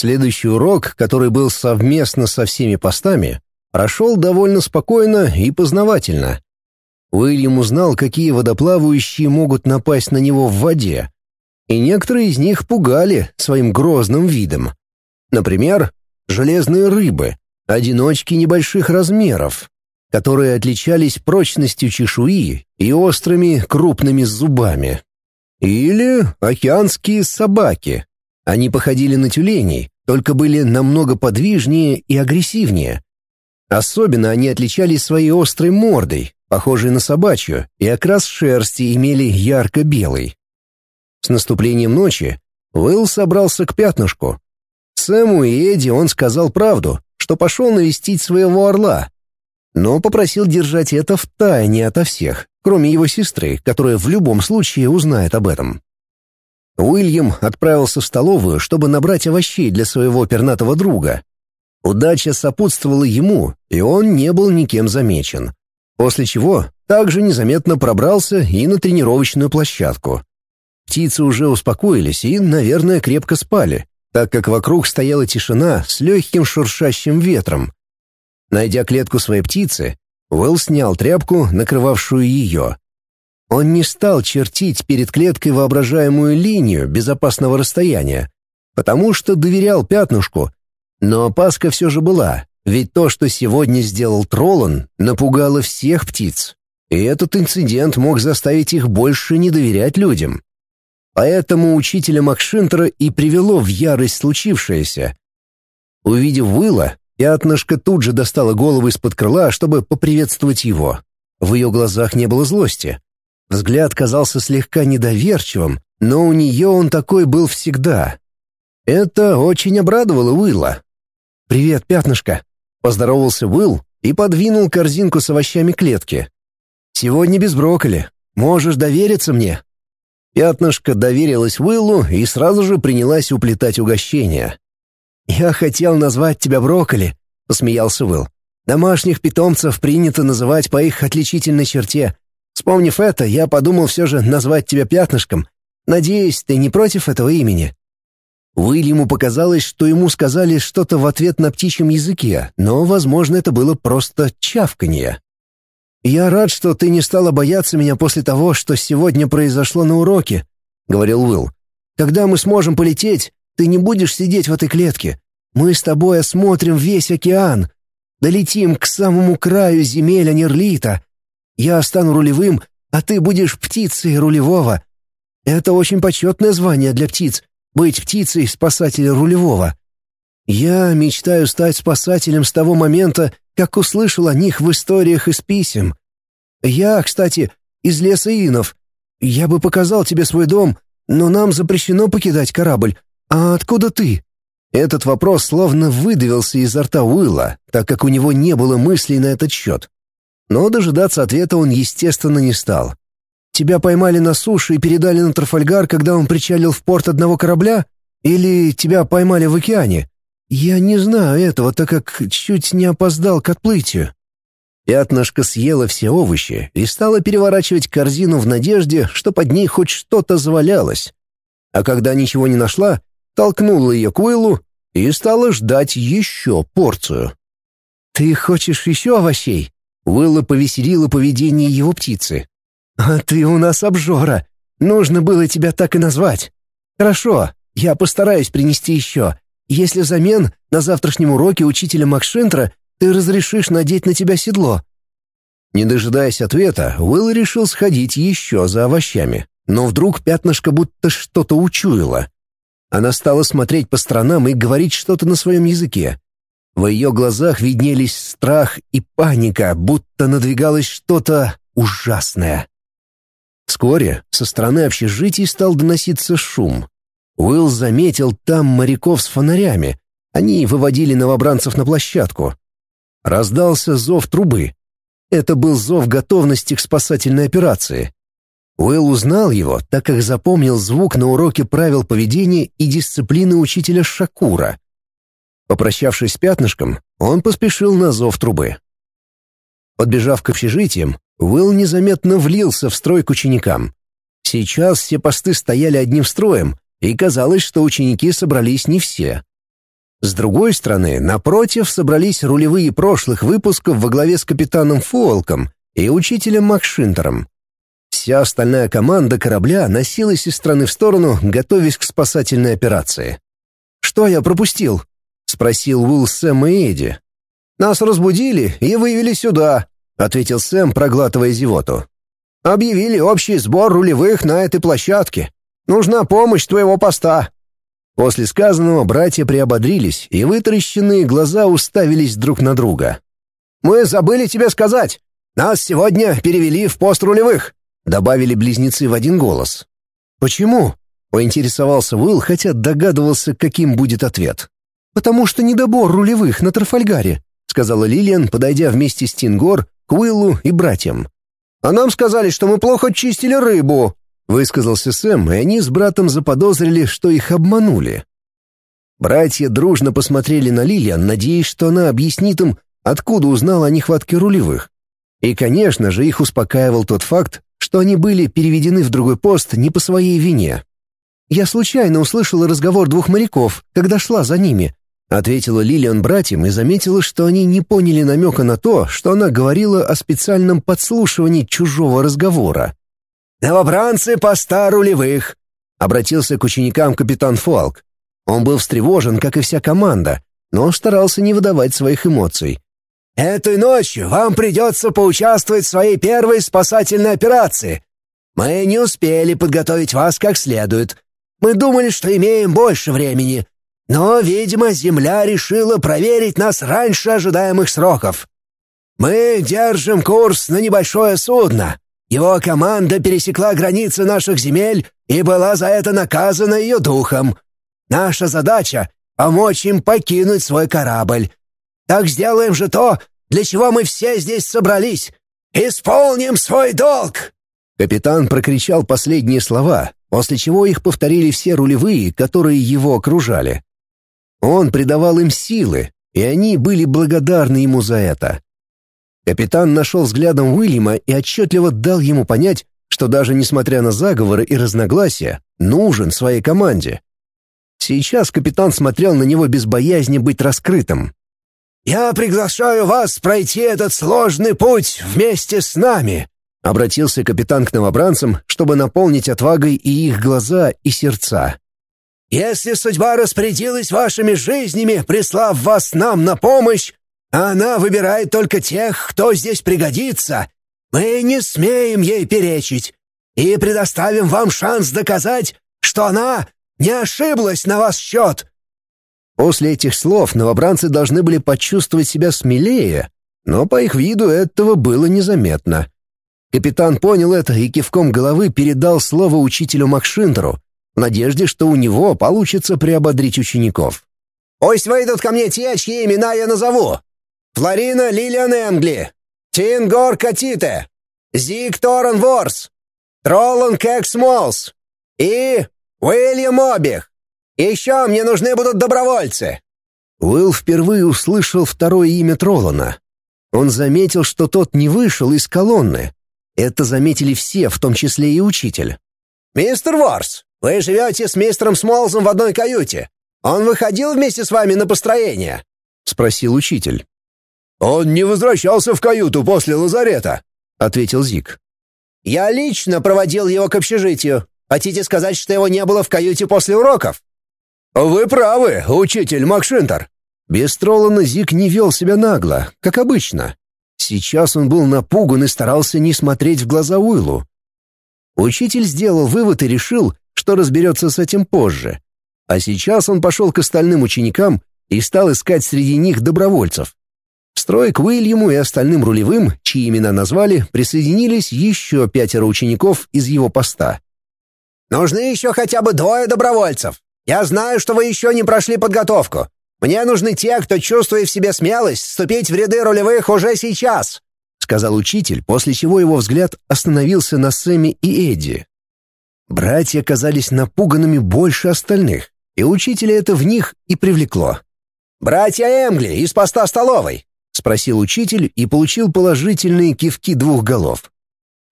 Следующий урок, который был совместно со всеми постами, прошел довольно спокойно и познавательно. Уильям узнал, какие водоплавающие могут напасть на него в воде, и некоторые из них пугали своим грозным видом. Например, железные рыбы, одиночки небольших размеров, которые отличались прочностью чешуи и острыми крупными зубами. Или океанские собаки. Они походили на тюленей, только были намного подвижнее и агрессивнее. Особенно они отличались своей острой мордой, похожей на собачью, и окрас шерсти имели ярко-белый. С наступлением ночи Уилл собрался к пятнышку. Сэму и Эдди он сказал правду, что пошел навестить своего орла, но попросил держать это в тайне ото всех, кроме его сестры, которая в любом случае узнает об этом. Уильям отправился в столовую, чтобы набрать овощей для своего пернатого друга. Удача сопутствовала ему, и он не был никем замечен. После чего также незаметно пробрался и на тренировочную площадку. Птицы уже успокоились и, наверное, крепко спали, так как вокруг стояла тишина с легким шуршащим ветром. Найдя клетку своей птицы, Уэлл снял тряпку, накрывавшую ее. Он не стал чертить перед клеткой воображаемую линию безопасного расстояния, потому что доверял пятнушку, но опаска все же была, ведь то, что сегодня сделал Троллан, напугало всех птиц, и этот инцидент мог заставить их больше не доверять людям. Поэтому учителя Макшинтера и привело в ярость случившееся. Увидев Уилла, пятнышко тут же достала голову из-под крыла, чтобы поприветствовать его. В ее глазах не было злости. Взгляд казался слегка недоверчивым, но у нее он такой был всегда. Это очень обрадовало Уилла. «Привет, пятнышко!» — поздоровался Уилл и подвинул корзинку с овощами клетки. «Сегодня без брокколи. Можешь довериться мне?» Пятнышко доверилась Уиллу и сразу же принялась уплетать угощение. «Я хотел назвать тебя брокколи», — посмеялся Уилл. «Домашних питомцев принято называть по их отличительной черте. Вспомнив это, я подумал все же назвать тебя пятнышком. Надеюсь, ты не против этого имени?» Уильяму показалось, что ему сказали что-то в ответ на птичьем языке, но, возможно, это было просто чавканье. «Я рад, что ты не стала бояться меня после того, что сегодня произошло на уроке», — говорил Уилл. «Когда мы сможем полететь, ты не будешь сидеть в этой клетке. Мы с тобой осмотрим весь океан. Долетим к самому краю земель Анерлита. Я стану рулевым, а ты будешь птицей рулевого. Это очень почетное звание для птиц — быть птицей спасателя рулевого. Я мечтаю стать спасателем с того момента, как услышал о них в историях из писем. Я, кстати, из леса Инов. Я бы показал тебе свой дом, но нам запрещено покидать корабль. А откуда ты?» Этот вопрос словно выдавился изо рта Уилла, так как у него не было мыслей на этот счет. Но дожидаться ответа он, естественно, не стал. «Тебя поймали на суше и передали на Трафальгар, когда он причалил в порт одного корабля? Или тебя поймали в океане? «Я не знаю этого, так как чуть не опоздал к отплытию». Пятнышко съела все овощи и стала переворачивать корзину в надежде, что под ней хоть что-то завалялось. А когда ничего не нашла, толкнула ее к Уиллу и стала ждать еще порцию. «Ты хочешь еще овощей?» Уилла повеселила поведение его птицы. «А ты у нас обжора. Нужно было тебя так и назвать. Хорошо, я постараюсь принести еще, если взамен на завтрашнем уроке учителя Макшинтра ты разрешишь надеть на тебя седло». Не дожидаясь ответа, Уилл решил сходить еще за овощами, но вдруг пятнышко будто что-то учуяло. Она стала смотреть по сторонам и говорить что-то на своем языке. В ее глазах виднелись страх и паника, будто надвигалось что-то ужасное. Вскоре со стороны общежитий стал доноситься шум. Уилл заметил там моряков с фонарями. Они выводили новобранцев на площадку. Раздался зов трубы. Это был зов готовности к спасательной операции. Уилл узнал его, так как запомнил звук на уроке правил поведения и дисциплины учителя Шакура. Попрощавшись с пятнышком, он поспешил на зов трубы. Подбежав к общежитиям, Уилл незаметно влился в строй к ученикам. Сейчас все посты стояли одним строем, и казалось, что ученики собрались не все. С другой стороны, напротив собрались рулевые прошлых выпусков во главе с капитаном Фуолком и учителем Макшинтером. Вся остальная команда корабля носилась из стороны в сторону, готовясь к спасательной операции. «Что я пропустил?» — спросил Уилл Сэм и Эдди. «Нас разбудили и вывели сюда», — ответил Сэм, проглатывая зевоту. «Объявили общий сбор рулевых на этой площадке. Нужна помощь твоего поста». После сказанного братья приободрились, и вытаращенные глаза уставились друг на друга. «Мы забыли тебе сказать. Нас сегодня перевели в пост рулевых», — добавили близнецы в один голос. «Почему?» — поинтересовался Уилл, хотя догадывался, каким будет ответ. «Потому что недобор рулевых на Трафальгаре», — сказала Лилиан, подойдя вместе с Тингор к Уиллу и братьям. «А нам сказали, что мы плохо чистили рыбу», Высказался Сэм, и они с братом заподозрили, что их обманули. Братья дружно посмотрели на Лилиан, надеясь, что она объяснит им, откуда узнала о нехватке рулевых. И, конечно же, их успокаивал тот факт, что они были переведены в другой пост не по своей вине. «Я случайно услышала разговор двух моряков, когда шла за ними», ответила Лилиан братьям и заметила, что они не поняли намека на то, что она говорила о специальном подслушивании чужого разговора. «Новобранцы поста рулевых!» — обратился к ученикам капитан Фолк. Он был встревожен, как и вся команда, но старался не выдавать своих эмоций. «Этой ночью вам придется поучаствовать в своей первой спасательной операции. Мы не успели подготовить вас как следует. Мы думали, что имеем больше времени, но, видимо, Земля решила проверить нас раньше ожидаемых сроков. Мы держим курс на небольшое судно, его команда пересекла границы наших земель и была за это наказана ее духом. Наша задача — помочь им покинуть свой корабль. Так сделаем же то, для чего мы все здесь собрались. Исполним свой долг!» Капитан прокричал последние слова, после чего их повторили все рулевые, которые его окружали. Он придавал им силы, и они были благодарны ему за это. Капитан нашел взглядом Уильяма и отчетливо дал ему понять, что даже несмотря на заговоры и разногласия, нужен своей команде. Сейчас капитан смотрел на него без боязни быть раскрытым. «Я приглашаю вас пройти этот сложный путь вместе с нами», — обратился капитан к новобранцам, чтобы наполнить отвагой и их глаза, и сердца. «Если судьба распорядилась вашими жизнями, прислав вас нам на помощь, она выбирает только тех, кто здесь пригодится. Мы не смеем ей перечить и предоставим вам шанс доказать, что она не ошиблась на вас счет». После этих слов новобранцы должны были почувствовать себя смелее, но по их виду этого было незаметно. Капитан понял это и кивком головы передал слово учителю Макшинтеру, в надежде, что у него получится приободрить учеников. «Пусть выйдут ко мне те, чьи имена я назову. Флорина Лилиан Эмгли, Тингор Катите, Зиг Торрен Ворс, Троллан Кэк Смолс и Уильям Обих. Еще мне нужны будут добровольцы». Уилл впервые услышал второе имя Троллана. Он заметил, что тот не вышел из колонны. Это заметили все, в том числе и учитель. «Мистер Ворс, вы живете с мистером Смолзом в одной каюте. Он выходил вместе с вами на построение?» — спросил учитель. «Он не возвращался в каюту после лазарета», — ответил Зик. «Я лично проводил его к общежитию. Хотите сказать, что его не было в каюте после уроков?» «Вы правы, учитель Макшинтер». Без Троллана Зик не вел себя нагло, как обычно. Сейчас он был напуган и старался не смотреть в глаза Уиллу. Учитель сделал вывод и решил, что разберется с этим позже. А сейчас он пошел к остальным ученикам и стал искать среди них добровольцев. В строй к Уильяму и остальным рулевым, чьи имена назвали, присоединились еще пятеро учеников из его поста. «Нужны еще хотя бы двое добровольцев. Я знаю, что вы еще не прошли подготовку. Мне нужны те, кто чувствует в себе смелость вступить в ряды рулевых уже сейчас», — сказал учитель, после чего его взгляд остановился на Сэме и Эдди. Братья казались напуганными больше остальных, и учителя это в них и привлекло. «Братья Эмгли из поста столовой. — спросил учитель и получил положительные кивки двух голов.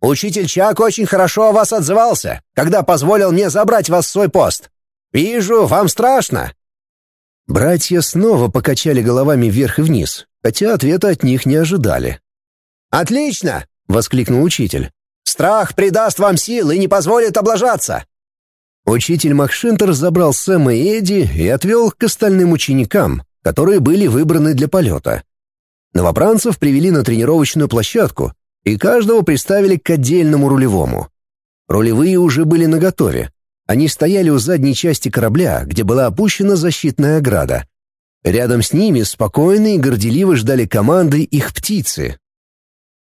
«Учитель Чак очень хорошо о вас отзывался, когда позволил мне забрать вас в свой пост. Вижу, вам страшно». Братья снова покачали головами вверх и вниз, хотя ответа от них не ожидали. «Отлично!» — воскликнул учитель. «Страх придаст вам сил и не позволит облажаться!» Учитель Макшинтер забрал Сэма и Эдди и отвел к остальным ученикам, которые были выбраны для полета. Новобранцев привели на тренировочную площадку, и каждого приставили к отдельному рулевому. Рулевые уже были наготове. Они стояли у задней части корабля, где была опущена защитная ограда. Рядом с ними спокойно и горделиво ждали команды их птицы.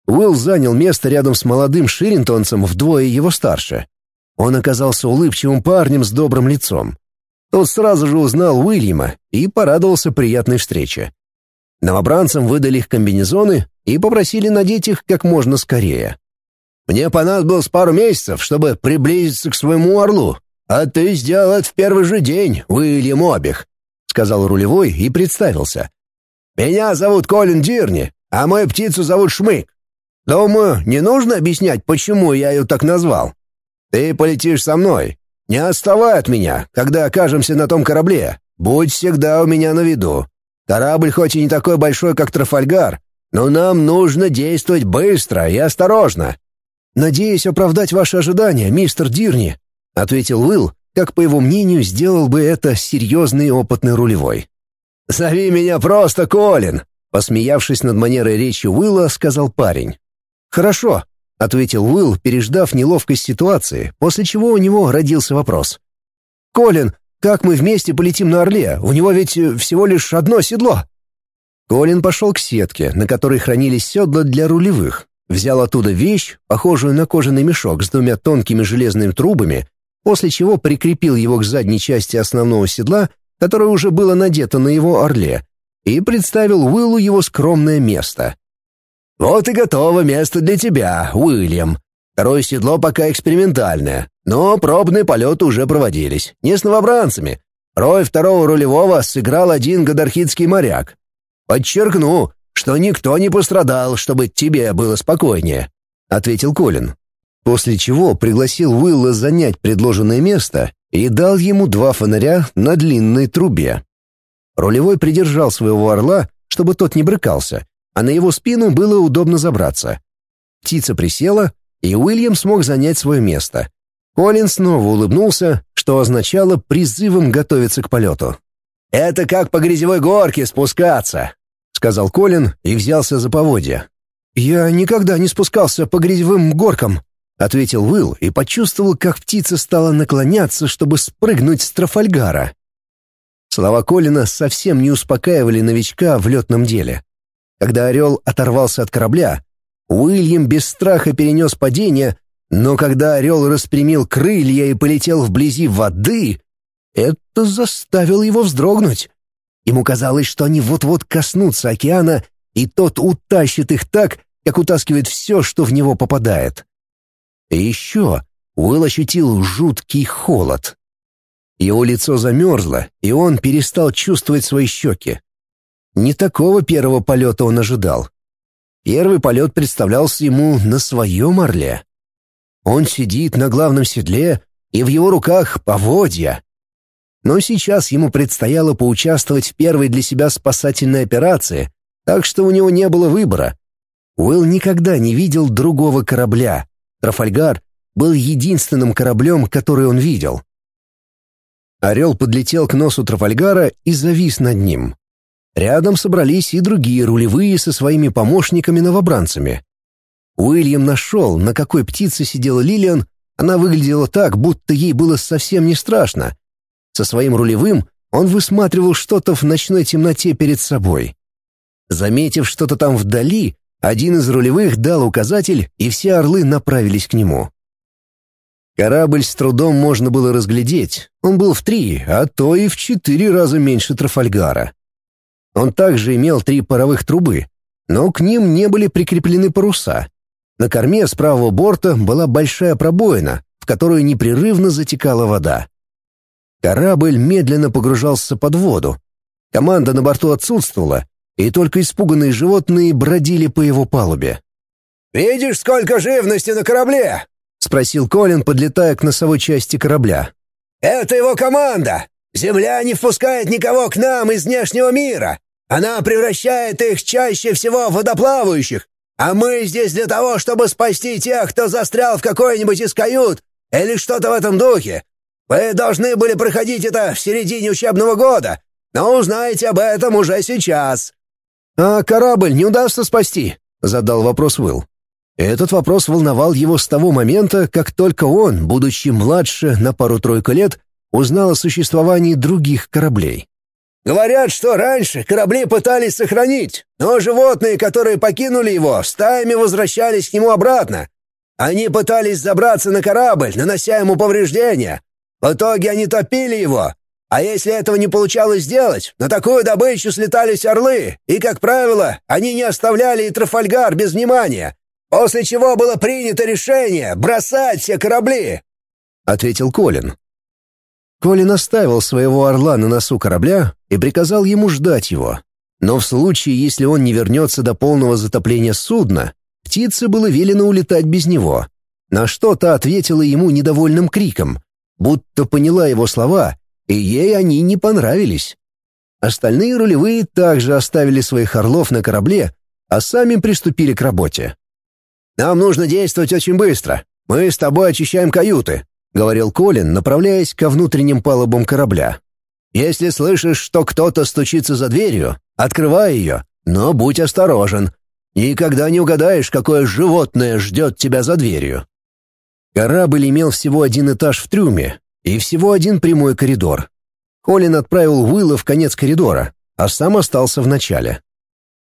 Уилл занял место рядом с молодым ширинтонцем вдвое его старше. Он оказался улыбчивым парнем с добрым лицом. Тот сразу же узнал Уильяма и порадовался приятной встрече. Новобранцам выдали их комбинезоны и попросили надеть их как можно скорее. «Мне понадобилось пару месяцев, чтобы приблизиться к своему орлу, а ты сделал это в первый же день, Уильям Обих», — сказал рулевой и представился. «Меня зовут Колин Дирни, а мою птицу зовут Шмык. Думаю, не нужно объяснять, почему я ее так назвал. Ты полетишь со мной. Не отставай от меня, когда окажемся на том корабле. Будь всегда у меня на виду. Корабль хоть и не такой большой, как Трафальгар, но нам нужно действовать быстро и осторожно. Надеюсь оправдать ваши ожидания, мистер Дирни, ответил Уилл, как по его мнению сделал бы это серьезный опытный рулевой. Зови меня просто Колин, посмеявшись над манерой речи Уилла, сказал парень. Хорошо, — ответил Уилл, переждав неловкость ситуации, после чего у него родился вопрос. «Колин, как мы вместе полетим на Орле? У него ведь э, всего лишь одно седло». Колин пошел к сетке, на которой хранились седла для рулевых, взял оттуда вещь, похожую на кожаный мешок с двумя тонкими железными трубами, после чего прикрепил его к задней части основного седла, которое уже было надето на его орле, и представил Уиллу его скромное место — «Вот и готово место для тебя, Уильям. Второе седло пока экспериментальное, но пробные полеты уже проводились, не с новобранцами. Рой второго рулевого сыграл один гадархитский моряк. Подчеркну, что никто не пострадал, чтобы тебе было спокойнее», — ответил Колин. После чего пригласил Уилла занять предложенное место и дал ему два фонаря на длинной трубе. Рулевой придержал своего орла, чтобы тот не брыкался, а на его спину было удобно забраться. Птица присела, и Уильям смог занять свое место. Колин снова улыбнулся, что означало призывом готовиться к полету. «Это как по грязевой горке спускаться», — сказал Колин и взялся за поводья. «Я никогда не спускался по грязевым горкам», — ответил Уилл и почувствовал, как птица стала наклоняться, чтобы спрыгнуть с Трафальгара. Слова Колина совсем не успокаивали новичка в летном деле. Когда орел оторвался от корабля, Уильям без страха перенес падение, но когда орел распрямил крылья и полетел вблизи воды, это заставило его вздрогнуть. Ему казалось, что они вот-вот коснутся океана, и тот утащит их так, как утаскивает все, что в него попадает. И еще Уилл ощутил жуткий холод. Его лицо замерзло, и он перестал чувствовать свои щеки. Не такого первого полета он ожидал. Первый полет представлялся ему на своем орле. Он сидит на главном седле, и в его руках поводья. Но сейчас ему предстояло поучаствовать в первой для себя спасательной операции, так что у него не было выбора. Уилл никогда не видел другого корабля. Трафальгар был единственным кораблем, который он видел. Орел подлетел к носу Трафальгара и завис над ним. Рядом собрались и другие рулевые со своими помощниками-новобранцами. Уильям нашел, на какой птице сидела Лилиан, она выглядела так, будто ей было совсем не страшно. Со своим рулевым он высматривал что-то в ночной темноте перед собой. Заметив что-то там вдали, один из рулевых дал указатель, и все орлы направились к нему. Корабль с трудом можно было разглядеть. Он был в три, а то и в четыре раза меньше Трафальгара. Он также имел три паровых трубы, но к ним не были прикреплены паруса. На корме с правого борта была большая пробоина, в которую непрерывно затекала вода. Корабль медленно погружался под воду. Команда на борту отсутствовала, и только испуганные животные бродили по его палубе. «Видишь, сколько живности на корабле?» — спросил Колин, подлетая к носовой части корабля. «Это его команда! Земля не впускает никого к нам из внешнего мира. Она превращает их чаще всего в водоплавающих, а мы здесь для того, чтобы спасти тех, кто застрял в какой-нибудь из кают или что-то в этом духе. Вы должны были проходить это в середине учебного года, но узнаете об этом уже сейчас». «А корабль не удастся спасти?» — задал вопрос Уилл. Этот вопрос волновал его с того момента, как только он, будучи младше на пару-тройку лет, узнал о существовании других кораблей. Говорят, что раньше корабли пытались сохранить, но животные, которые покинули его, стаями возвращались к нему обратно. Они пытались забраться на корабль, нанося ему повреждения. В итоге они топили его. А если этого не получалось сделать, на такую добычу слетались орлы, и, как правило, они не оставляли и Трафальгар без внимания, после чего было принято решение бросать все корабли», — ответил Колин. Колин оставил своего орла на носу корабля и приказал ему ждать его. Но в случае, если он не вернется до полного затопления судна, птице было велено улетать без него. На что та ответила ему недовольным криком, будто поняла его слова, и ей они не понравились. Остальные рулевые также оставили своих орлов на корабле, а сами приступили к работе. «Нам нужно действовать очень быстро. Мы с тобой очищаем каюты. — говорил Колин, направляясь ко внутренним палубам корабля. «Если слышишь, что кто-то стучится за дверью, открывай ее, но будь осторожен. Никогда не угадаешь, какое животное ждет тебя за дверью». Корабль имел всего один этаж в трюме и всего один прямой коридор. Колин отправил Уилла в конец коридора, а сам остался в начале.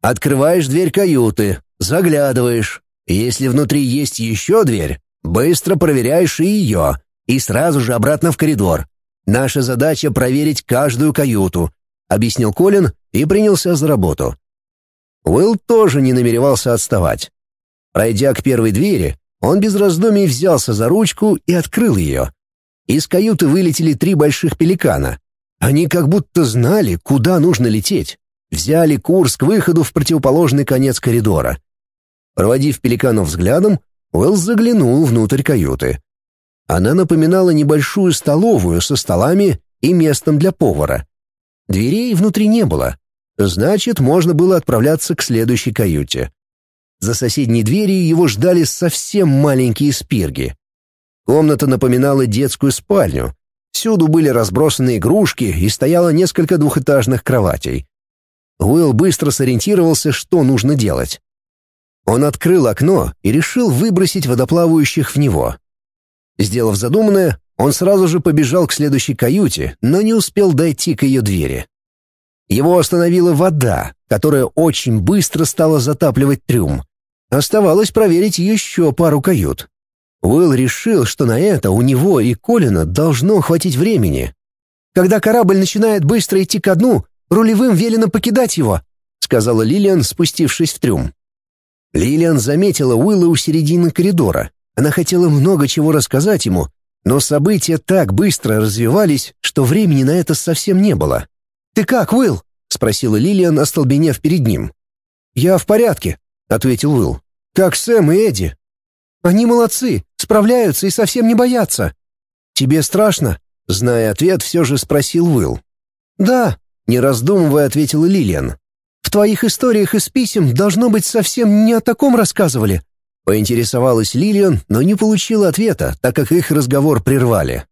«Открываешь дверь каюты, заглядываешь. Если внутри есть еще дверь, быстро проверяешь и ее, и сразу же обратно в коридор. Наша задача проверить каждую каюту», — объяснил Колин и принялся за работу. Уилл тоже не намеревался отставать. Пройдя к первой двери, он без раздумий взялся за ручку и открыл ее. Из каюты вылетели три больших пеликана. Они как будто знали, куда нужно лететь. Взяли курс к выходу в противоположный конец коридора. Проводив пеликанов взглядом, Уэлл заглянул внутрь каюты. Она напоминала небольшую столовую со столами и местом для повара. Дверей внутри не было. Значит, можно было отправляться к следующей каюте. За соседней дверью его ждали совсем маленькие спирги. Комната напоминала детскую спальню. Всюду были разбросаны игрушки и стояло несколько двухэтажных кроватей. Уилл быстро сориентировался, что нужно делать. Он открыл окно и решил выбросить водоплавающих в него. Сделав задуманное, он сразу же побежал к следующей каюте, но не успел дойти к ее двери. Его остановила вода, которая очень быстро стала затапливать трюм. Оставалось проверить еще пару кают. Уилл решил, что на это у него и Колина должно хватить времени. «Когда корабль начинает быстро идти ко дну, рулевым велено покидать его», сказала Лилиан, спустившись в трюм. Лилиан заметила Уилла у середины коридора она хотела много чего рассказать ему, но события так быстро развивались, что времени на это совсем не было. «Ты как, Уилл?» — спросила Лилиан, остолбенев перед ним. «Я в порядке», — ответил Уилл. «Как Сэм и Эдди». «Они молодцы, справляются и совсем не боятся». «Тебе страшно?» — зная ответ, все же спросил Уилл. «Да», — не раздумывая, ответила Лилиан. «В твоих историях из писем, должно быть, совсем не о таком рассказывали. Поинтересовалась Лилиан, но не получила ответа, так как их разговор прервали.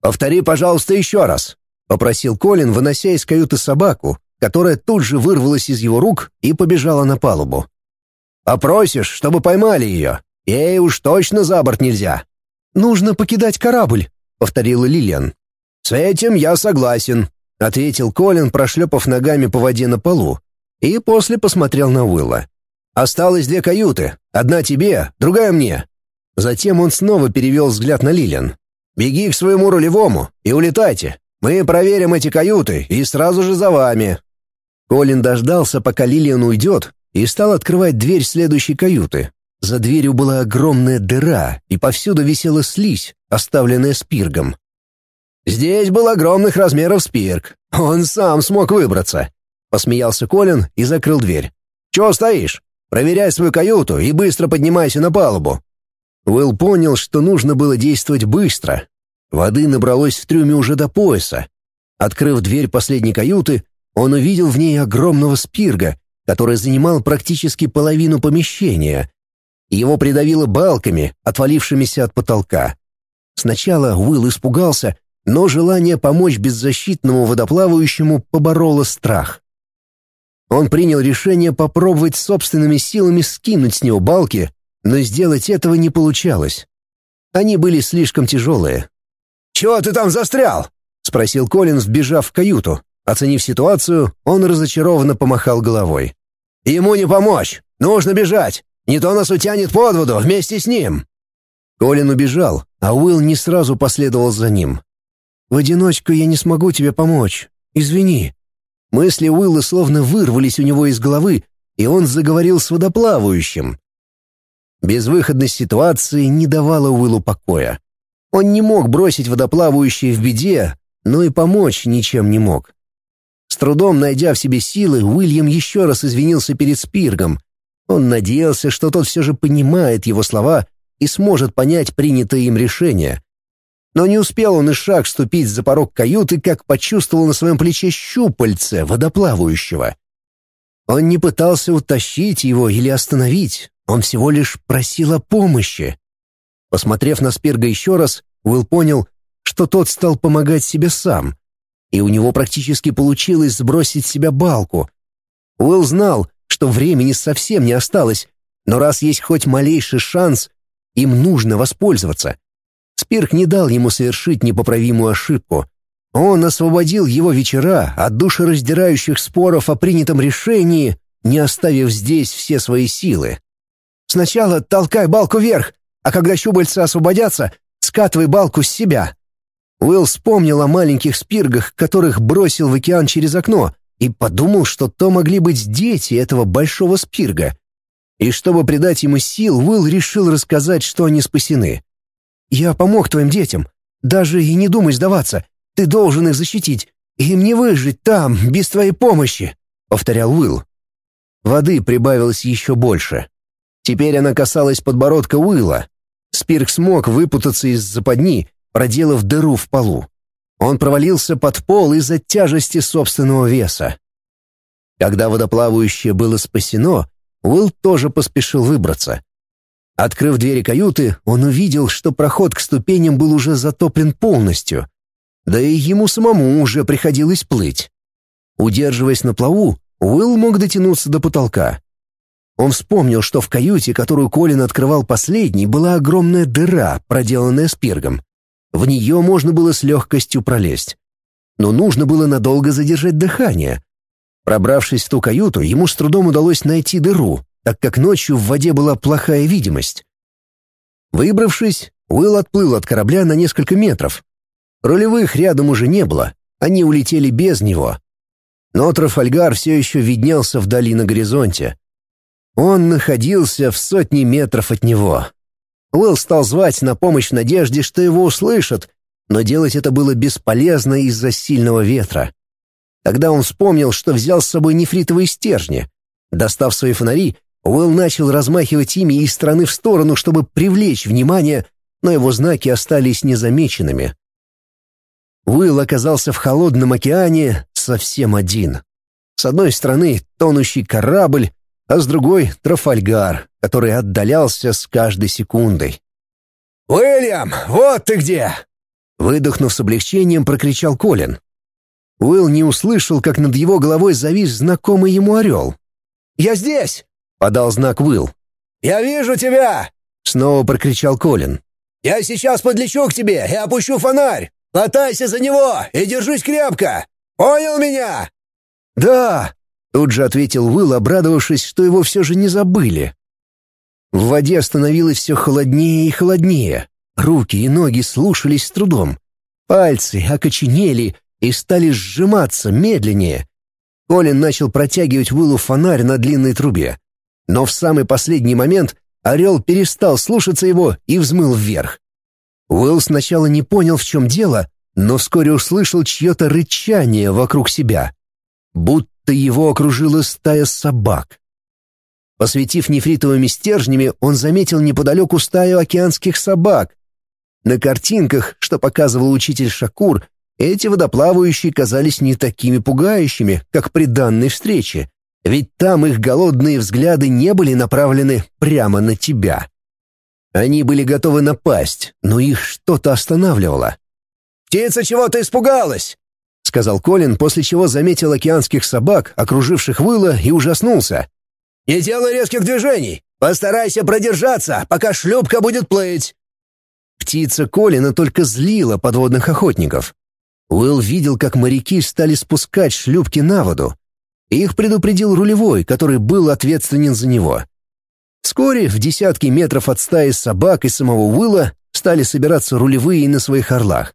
«Повтори, пожалуйста, еще раз», — попросил Колин, вынося из каюты собаку, которая тут же вырвалась из его рук и побежала на палубу. «Попросишь, чтобы поймали ее. Ей уж точно за борт нельзя». «Нужно покидать корабль», — повторила Лилиан. «С этим я согласен», — ответил Колин, прошлепав ногами по воде на полу, и после посмотрел на Уилла. Осталось две каюты. Одна тебе, другая мне». Затем он снова перевел взгляд на Лилиан. «Беги к своему рулевому и улетайте. Мы проверим эти каюты и сразу же за вами». Колин дождался, пока Лилиан уйдет, и стал открывать дверь следующей каюты. За дверью была огромная дыра, и повсюду висела слизь, оставленная спиргом. «Здесь был огромных размеров спирг. Он сам смог выбраться», — посмеялся Колин и закрыл дверь. «Чего стоишь? Проверяй свою каюту и быстро поднимайся на палубу». Уилл понял, что нужно было действовать быстро. Воды набралось в трюме уже до пояса. Открыв дверь последней каюты, он увидел в ней огромного спирга, который занимал практически половину помещения. Его придавило балками, отвалившимися от потолка. Сначала Уилл испугался, но желание помочь беззащитному водоплавающему побороло страх. Он принял решение попробовать собственными силами скинуть с него балки, но сделать этого не получалось. Они были слишком тяжелые. «Чего ты там застрял?» — спросил Коллинз, вбежав в каюту. Оценив ситуацию, он разочарованно помахал головой. «Ему не помочь! Нужно бежать! Не то нас утянет под воду вместе с ним!» Колин убежал, а Уилл не сразу последовал за ним. «В одиночку я не смогу тебе помочь. Извини». Мысли Уилла словно вырвались у него из головы, и он заговорил с водоплавающим. Безвыходность ситуации не давала Уиллу покоя. Он не мог бросить водоплавающее в беде, но и помочь ничем не мог. С трудом найдя в себе силы, Уильям еще раз извинился перед Спиргом. Он надеялся, что тот все же понимает его слова и сможет понять принятое им решение. Но не успел он и шаг ступить за порог каюты, как почувствовал на своем плече щупальце водоплавающего. Он не пытался утащить его или остановить, он всего лишь просил о помощи. Посмотрев на Спирга еще раз, Уилл понял, что тот стал помогать себе сам, и у него практически получилось сбросить себя балку. Уилл знал, что времени совсем не осталось, но раз есть хоть малейший шанс, им нужно воспользоваться. Спирк не дал ему совершить непоправимую ошибку. Он освободил его вечера от душераздирающих споров о принятом решении, не оставив здесь все свои силы. «Сначала толкай балку вверх, а когда щупальца освободятся, скатывай балку с себя». Уилл вспомнил о маленьких спиргах, которых бросил в океан через окно, и подумал, что то могли быть дети этого большого спирга. И чтобы придать ему сил, Уилл решил рассказать, что они спасены. «Я помог твоим детям. Даже и не думай сдаваться. Ты должен их защитить. Им не выжить там, без твоей помощи», — повторял Уилл. Воды прибавилось еще больше. Теперь она касалась подбородка Уилла. Спирк смог выпутаться из западни, проделав дыру в полу. Он провалился под пол из-за тяжести собственного веса. Когда водоплавающее было спасено, Уилл тоже поспешил выбраться. Открыв двери каюты, он увидел, что проход к ступеням был уже затоплен полностью. Да и ему самому уже приходилось плыть. Удерживаясь на плаву, Уилл мог дотянуться до потолка. Он вспомнил, что в каюте, которую Колин открывал последней, была огромная дыра, проделанная спиргом. В нее можно было с легкостью пролезть. Но нужно было надолго задержать дыхание. Пробравшись в ту каюту, ему с трудом удалось найти дыру, так как ночью в воде была плохая видимость. Выбравшись, Уилл отплыл от корабля на несколько метров. Рулевых рядом уже не было, они улетели без него. Но Трафальгар все еще виднелся вдали на горизонте. Он находился в сотне метров от него. Уилл стал звать на помощь в надежде, что его услышат, но делать это было бесполезно из-за сильного ветра. Тогда он вспомнил, что взял с собой нефритовые стержни. Достав свои фонари, Уилл начал размахивать ими из стороны в сторону, чтобы привлечь внимание, но его знаки остались незамеченными. Уилл оказался в холодном океане совсем один. С одной стороны тонущий корабль, а с другой — Трафальгар, который отдалялся с каждой секундой. «Уильям, вот ты где!» Выдохнув с облегчением, прокричал Колин. Уилл не услышал, как над его головой завис знакомый ему орел. «Я здесь!» — подал знак Уилл. «Я вижу тебя!» — снова прокричал Колин. «Я сейчас подлечу к тебе и опущу фонарь! Хватайся за него и держись крепко! Понял меня?» «Да!» — тут же ответил Уилл, обрадовавшись, что его все же не забыли. В воде становилось все холоднее и холоднее. Руки и ноги слушались с трудом. Пальцы окоченели и стали сжиматься медленнее. Колин начал протягивать Уиллу фонарь на длинной трубе. Но в самый последний момент орел перестал слушаться его и взмыл вверх. Уилл сначала не понял, в чем дело, но вскоре услышал чье-то рычание вокруг себя. Будто его окружила стая собак. Посветив нефритовыми стержнями, он заметил неподалеку стаю океанских собак. На картинках, что показывал учитель Шакур, эти водоплавающие казались не такими пугающими, как при данной встрече, ведь там их голодные взгляды не были направлены прямо на тебя. Они были готовы напасть, но их что-то останавливало. «Птица чего-то испугалась!» — сказал Колин, после чего заметил океанских собак, окруживших выла, и ужаснулся. «Не делай резких движений! Постарайся продержаться, пока шлюпка будет плыть!» Птица Колина только злила подводных охотников. Уилл видел, как моряки стали спускать шлюпки на воду. Их предупредил рулевой, который был ответственен за него. Вскоре в десятки метров от стаи собак и самого Уилла стали собираться рулевые на своих орлах.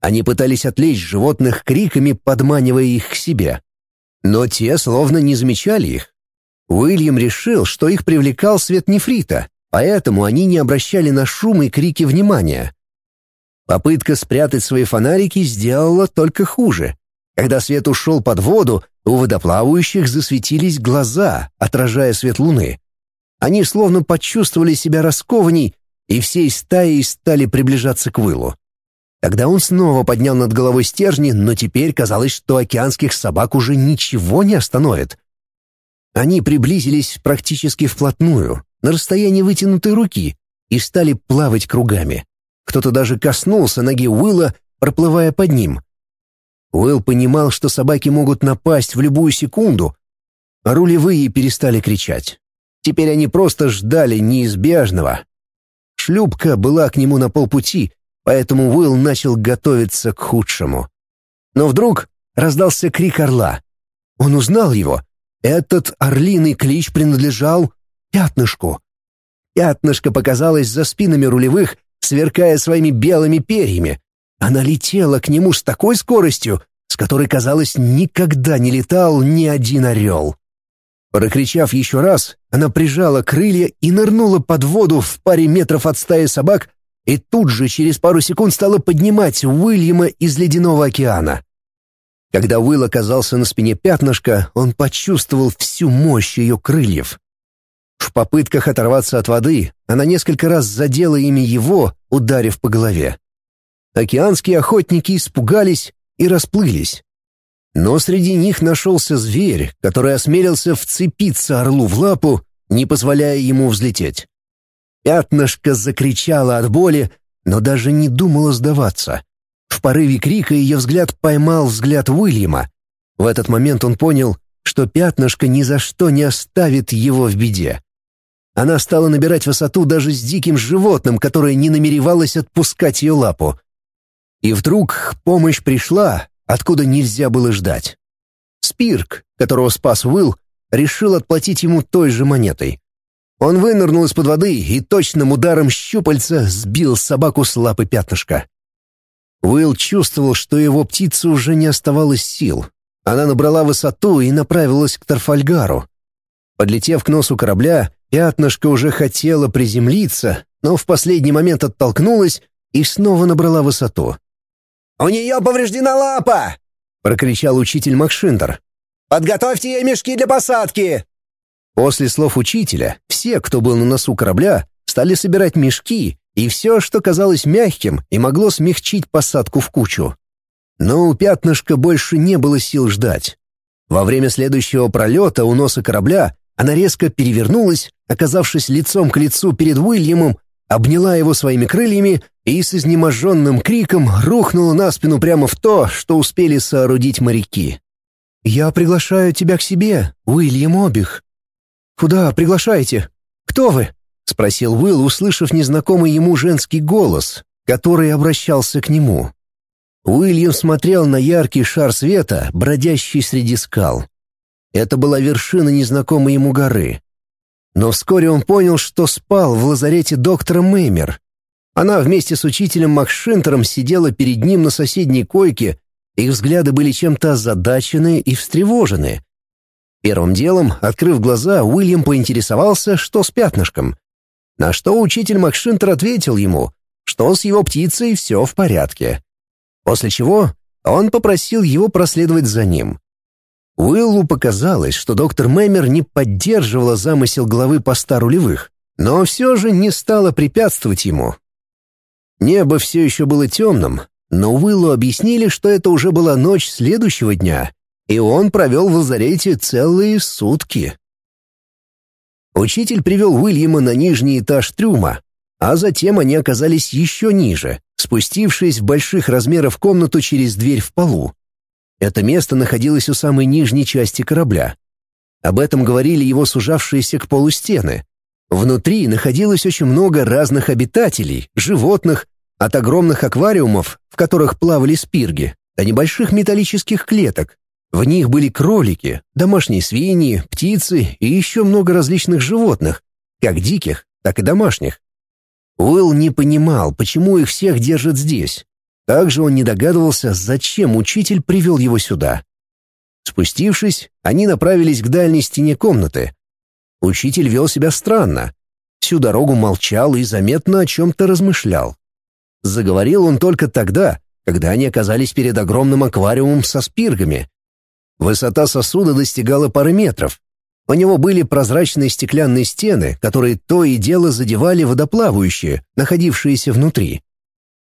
Они пытались отвлечь животных криками, подманивая их к себе. Но те словно не замечали их. Уильям решил, что их привлекал свет нефрита, поэтому они не обращали на шум и крики внимания. Попытка спрятать свои фонарики сделала только хуже. Когда свет ушел под воду, у водоплавающих засветились глаза, отражая свет луны. Они словно почувствовали себя раскованней, и всей стаей стали приближаться к вылу. Тогда он снова поднял над головой стержни, но теперь казалось, что океанских собак уже ничего не остановит. Они приблизились практически вплотную, на расстоянии вытянутой руки, и стали плавать кругами. Кто-то даже коснулся ноги Уилла, проплывая под ним. Уилл понимал, что собаки могут напасть в любую секунду, а рулевые перестали кричать. Теперь они просто ждали неизбежного. Шлюпка была к нему на полпути, поэтому Уилл начал готовиться к худшему. Но вдруг раздался крик орла. Он узнал его. Этот орлиный клич принадлежал пятнышку. Пятнышко показалось за спинами рулевых, сверкая своими белыми перьями. Она летела к нему с такой скоростью, с которой, казалось, никогда не летал ни один орел. Прокричав еще раз, она прижала крылья и нырнула под воду в паре метров от стаи собак, и тут же через пару секунд стала поднимать Уильяма из ледяного океана. Когда Уилл оказался на спине пятнышка, он почувствовал всю мощь ее крыльев. В попытках оторваться от воды она несколько раз задела ими его, ударив по голове. Океанские охотники испугались и расплылись. Но среди них нашелся зверь, который осмелился вцепиться орлу в лапу, не позволяя ему взлететь. Пятнышко закричала от боли, но даже не думала сдаваться. В порыве крика ее взгляд поймал взгляд Уильяма. В этот момент он понял, что пятнышко ни за что не оставит его в беде. Она стала набирать высоту даже с диким животным, которое не намеревалось отпускать ее лапу. И вдруг помощь пришла, откуда нельзя было ждать. Спирк, которого спас Уилл, решил отплатить ему той же монетой. Он вынырнул из-под воды и точным ударом щупальца сбил собаку с лапы пятнышка. Уилл чувствовал, что его птице уже не оставалось сил. Она набрала высоту и направилась к Тарфальгару. Подлетев к носу корабля, пятнышко уже хотело приземлиться, но в последний момент оттолкнулась и снова набрала высоту. «У нее повреждена лапа!» — прокричал учитель Макшиндер. «Подготовьте ей мешки для посадки!» После слов учителя, все, кто был на носу корабля, стали собирать мешки и все, что казалось мягким и могло смягчить посадку в кучу. Но у пятнышка больше не было сил ждать. Во время следующего пролета у носа корабля она резко перевернулась, оказавшись лицом к лицу перед Уильямом, обняла его своими крыльями и с изнеможенным криком рухнула на спину прямо в то, что успели соорудить моряки. «Я приглашаю тебя к себе, Уильям Обих», «Куда приглашаете? Кто вы?» — спросил Уилл, услышав незнакомый ему женский голос, который обращался к нему. Уильям смотрел на яркий шар света, бродящий среди скал. Это была вершина незнакомой ему горы. Но вскоре он понял, что спал в лазарете доктора Меймер. Она вместе с учителем Макшинтером сидела перед ним на соседней койке, их взгляды были чем-то озадачены и встревожены. Первым делом, открыв глаза, Уильям поинтересовался, что с пятнышком. На что учитель Макшинтер ответил ему, что с его птицей все в порядке. После чего он попросил его проследовать за ним. Уиллу показалось, что доктор Мэмер не поддерживала замысел главы поста рулевых, но все же не стала препятствовать ему. Небо все еще было темным, Но Уиллу объяснили, что это уже была ночь следующего дня, и он провел в лазарете целые сутки. Учитель привел Уильяма на нижний этаж трюма, а затем они оказались еще ниже, спустившись в больших размеров комнату через дверь в полу. Это место находилось у самой нижней части корабля. Об этом говорили его сужавшиеся к полу стены. Внутри находилось очень много разных обитателей, животных, от огромных аквариумов, в которых плавали спирги, до небольших металлических клеток. В них были кролики, домашние свиньи, птицы и еще много различных животных, как диких, так и домашних. Уилл не понимал, почему их всех держат здесь. Также он не догадывался, зачем учитель привел его сюда. Спустившись, они направились к дальней стене комнаты. Учитель вел себя странно. Всю дорогу молчал и заметно о чем-то размышлял. Заговорил он только тогда, когда они оказались перед огромным аквариумом со спиргами. Высота сосуда достигала пары метров. У него были прозрачные стеклянные стены, которые то и дело задевали водоплавающие, находившиеся внутри.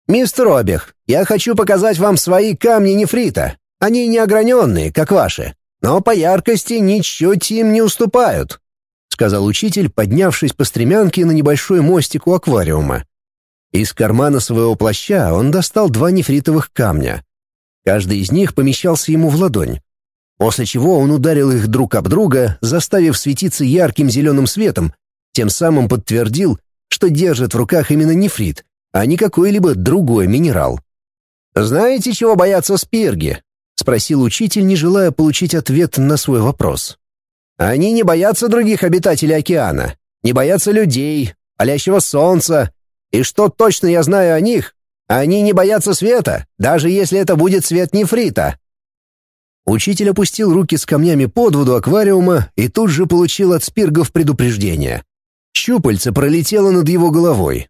«Мистер Обех, я хочу показать вам свои камни нефрита. Они не ограненные, как ваши, но по яркости ничуть им не уступают», — сказал учитель, поднявшись по стремянке на небольшой мостик у аквариума. Из кармана своего плаща он достал два нефритовых камня. Каждый из них помещался ему в ладонь. После чего он ударил их друг об друга, заставив светиться ярким зеленым светом, тем самым подтвердил, что держит в руках именно нефрит, а не какой-либо другой минерал. «Знаете, чего боятся спирги?» — спросил учитель, не желая получить ответ на свой вопрос. «Они не боятся других обитателей океана, не боятся людей, палящего солнца, и что точно я знаю о них, они не боятся света, даже если это будет свет нефрита. Учитель опустил руки с камнями под воду аквариума и тут же получил от спиргов предупреждение. Щупальце пролетело над его головой.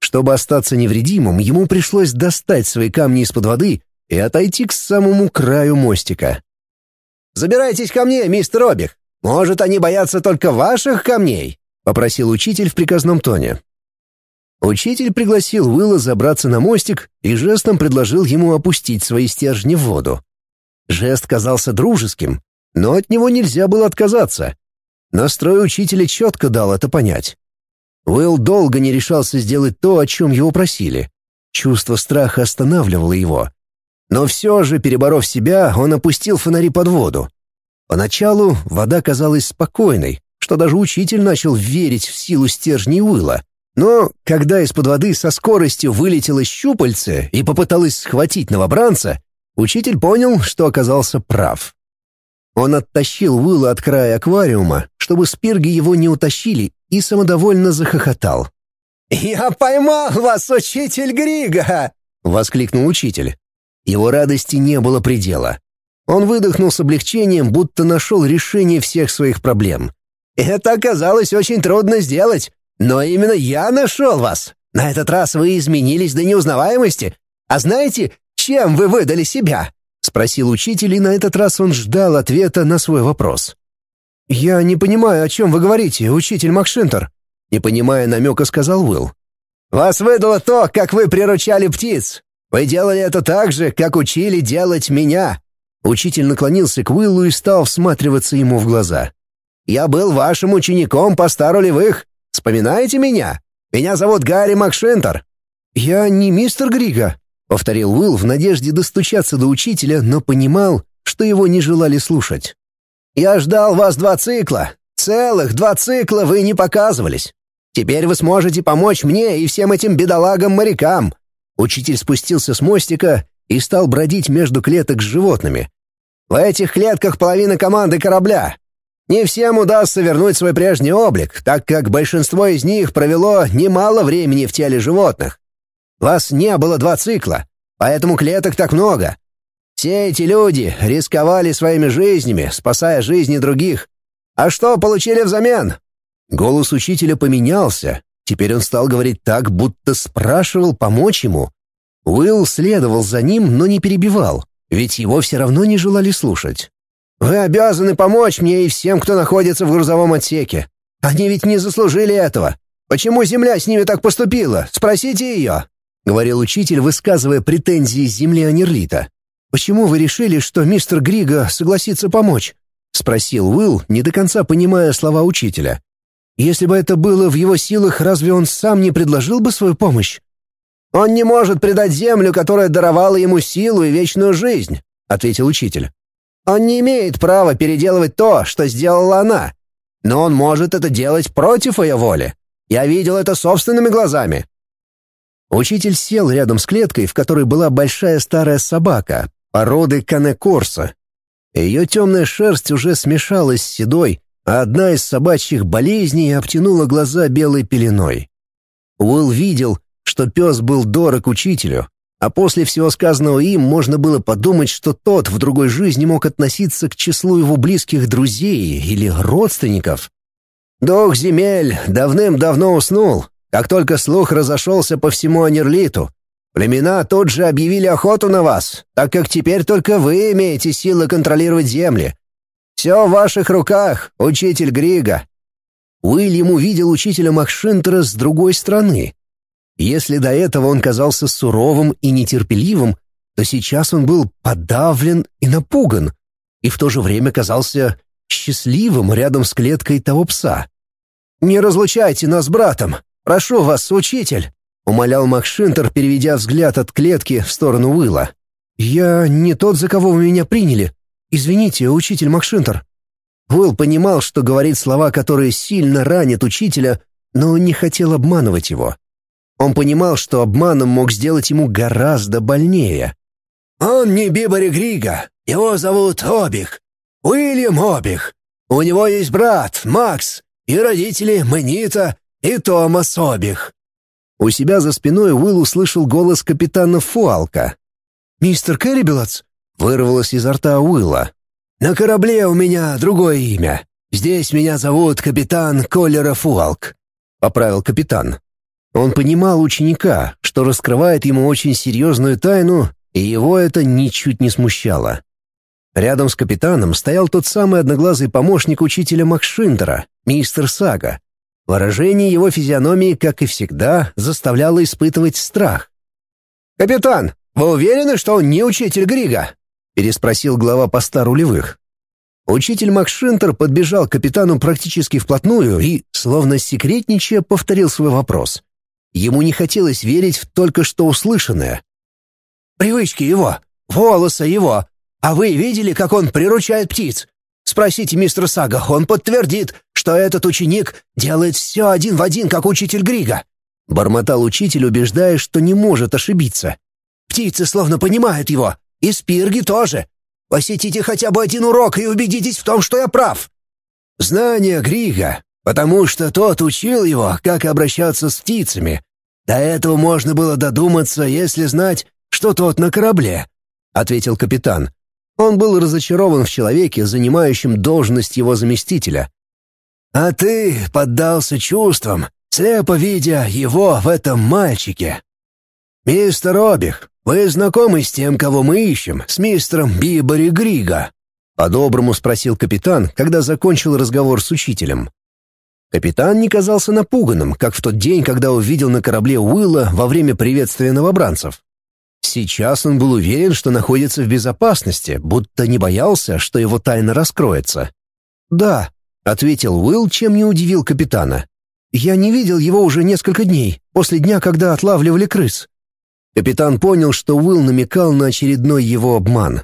Чтобы остаться невредимым, ему пришлось достать свои камни из-под воды и отойти к самому краю мостика. «Забирайтесь ко мне, мистер Обих. Может, они боятся только ваших камней?» — попросил учитель в приказном тоне. Учитель пригласил Уилла забраться на мостик и жестом предложил ему опустить свои стержни в воду. Жест казался дружеским, но от него нельзя было отказаться. Настрой учителя четко дал это понять. Уилл долго не решался сделать то, о чем его просили. Чувство страха останавливало его. Но все же, переборов себя, он опустил фонари под воду. Поначалу вода казалась спокойной, что даже учитель начал верить в силу стержней Уилла. Но когда из-под воды со скоростью вылетело щупальце и попыталось схватить новобранца, учитель понял, что оказался прав. Он оттащил Уилла от края аквариума, чтобы спирги его не утащили, и самодовольно захохотал. «Я поймал вас, учитель Грига!» — воскликнул учитель. Его радости не было предела. Он выдохнул с облегчением, будто нашел решение всех своих проблем. «Это оказалось очень трудно сделать, но именно я нашел вас. На этот раз вы изменились до неузнаваемости. А знаете, чем вы выдали себя?» — спросил учитель, и на этот раз он ждал ответа на свой вопрос. «Я не понимаю, о чем вы говорите, учитель Макшинтер», — не понимая намека, сказал Уилл. «Вас выдало то, как вы приручали птиц. Вы делали это так же, как учили делать меня». Учитель наклонился к Уиллу и стал всматриваться ему в глаза. «Я был вашим учеником по стару левых. Вспоминаете меня? Меня зовут Гарри Макшентер». «Я не мистер Грига», — повторил Уилл в надежде достучаться до учителя, но понимал, что его не желали слушать. «Я ждал вас два цикла. Целых два цикла вы не показывались. Теперь вы сможете помочь мне и всем этим бедолагам-морякам». Учитель спустился с мостика и стал бродить между клеток с животными. «В этих клетках половина команды корабля. Не всем удастся вернуть свой прежний облик, так как большинство из них провело немало времени в теле животных. Вас не было два цикла, поэтому клеток так много. Все эти люди рисковали своими жизнями, спасая жизни других. А что получили взамен? Голос учителя поменялся. Теперь он стал говорить так, будто спрашивал помочь ему. Уилл следовал за ним, но не перебивал, ведь его все равно не желали слушать. Вы обязаны помочь мне и всем, кто находится в грузовом отсеке. Они ведь не заслужили этого. Почему Земля с ними так поступила? Спросите ее. — говорил учитель, высказывая претензии земли Анерлита. «Почему вы решили, что мистер Грига согласится помочь?» — спросил Уилл, не до конца понимая слова учителя. «Если бы это было в его силах, разве он сам не предложил бы свою помощь?» «Он не может предать землю, которая даровала ему силу и вечную жизнь», — ответил учитель. «Он не имеет права переделывать то, что сделала она. Но он может это делать против ее воли. Я видел это собственными глазами». Учитель сел рядом с клеткой, в которой была большая старая собака, породы канекорса. Ее темная шерсть уже смешалась с седой, а одна из собачьих болезней обтянула глаза белой пеленой. Уилл видел, что пес был дорог учителю, а после всего сказанного им можно было подумать, что тот в другой жизни мог относиться к числу его близких друзей или родственников. «Дух земель давным-давно уснул, как только слух разошелся по всему Анерлиту. Племена тут же объявили охоту на вас, так как теперь только вы имеете силы контролировать земли. Все в ваших руках, учитель Грига». Уильям увидел учителя Махшинтера с другой стороны, если до этого он казался суровым и нетерпеливым, то сейчас он был подавлен и напуган, и в то же время казался счастливым рядом с клеткой того пса. «Не разлучайте нас с братом! Прошу вас, учитель!» — умолял Макшинтер, переведя взгляд от клетки в сторону Уилла. «Я не тот, за кого вы меня приняли. Извините, учитель Макшинтер». Уилл понимал, что говорит слова, которые сильно ранят учителя, но не хотел обманывать его. Он понимал, что обманом мог сделать ему гораздо больнее. «Он не Бибори Грига. Его зовут Обих. Уильям Обих. У него есть брат, Макс, и родители Манита и Томас Обих». У себя за спиной Уилл услышал голос капитана Фуалка. «Мистер Кэррибелотс?» — вырвалось изо рта Уилла. «На корабле у меня другое имя. Здесь меня зовут капитан Коллера Фуалк», — поправил капитан. Он понимал ученика, что раскрывает ему очень серьезную тайну, и его это ничуть не смущало. Рядом с капитаном стоял тот самый одноглазый помощник учителя Макшиндера, мистер Сага. Выражение его физиономии, как и всегда, заставляло испытывать страх. «Капитан, вы уверены, что он не учитель Грига?» — переспросил глава поста рулевых. Учитель Макшинтер подбежал к капитану практически вплотную и, словно секретничая, повторил свой вопрос. Ему не хотелось верить в только что услышанное. «Привычки его, волосы его. А вы видели, как он приручает птиц? Спросите мистера Сага, он подтвердит, что этот ученик делает все один в один, как учитель Грига». Бормотал учитель, убеждая, что не может ошибиться. «Птицы словно понимают его, и спирги тоже. Посетите хотя бы один урок и убедитесь в том, что я прав». «Знание Грига потому что тот учил его, как обращаться с птицами. До этого можно было додуматься, если знать, что тот на корабле», — ответил капитан. Он был разочарован в человеке, занимающем должность его заместителя. «А ты поддался чувствам, слепо видя его в этом мальчике. Мистер Обих, вы знакомы с тем, кого мы ищем, с мистером Бибори Грига?» По-доброму спросил капитан, когда закончил разговор с учителем. Капитан не казался напуганным, как в тот день, когда увидел на корабле Уилла во время приветствия новобранцев. Сейчас он был уверен, что находится в безопасности, будто не боялся, что его тайна раскроется. «Да», — ответил Уилл, чем не удивил капитана. «Я не видел его уже несколько дней, после дня, когда отлавливали крыс». Капитан понял, что Уилл намекал на очередной его обман.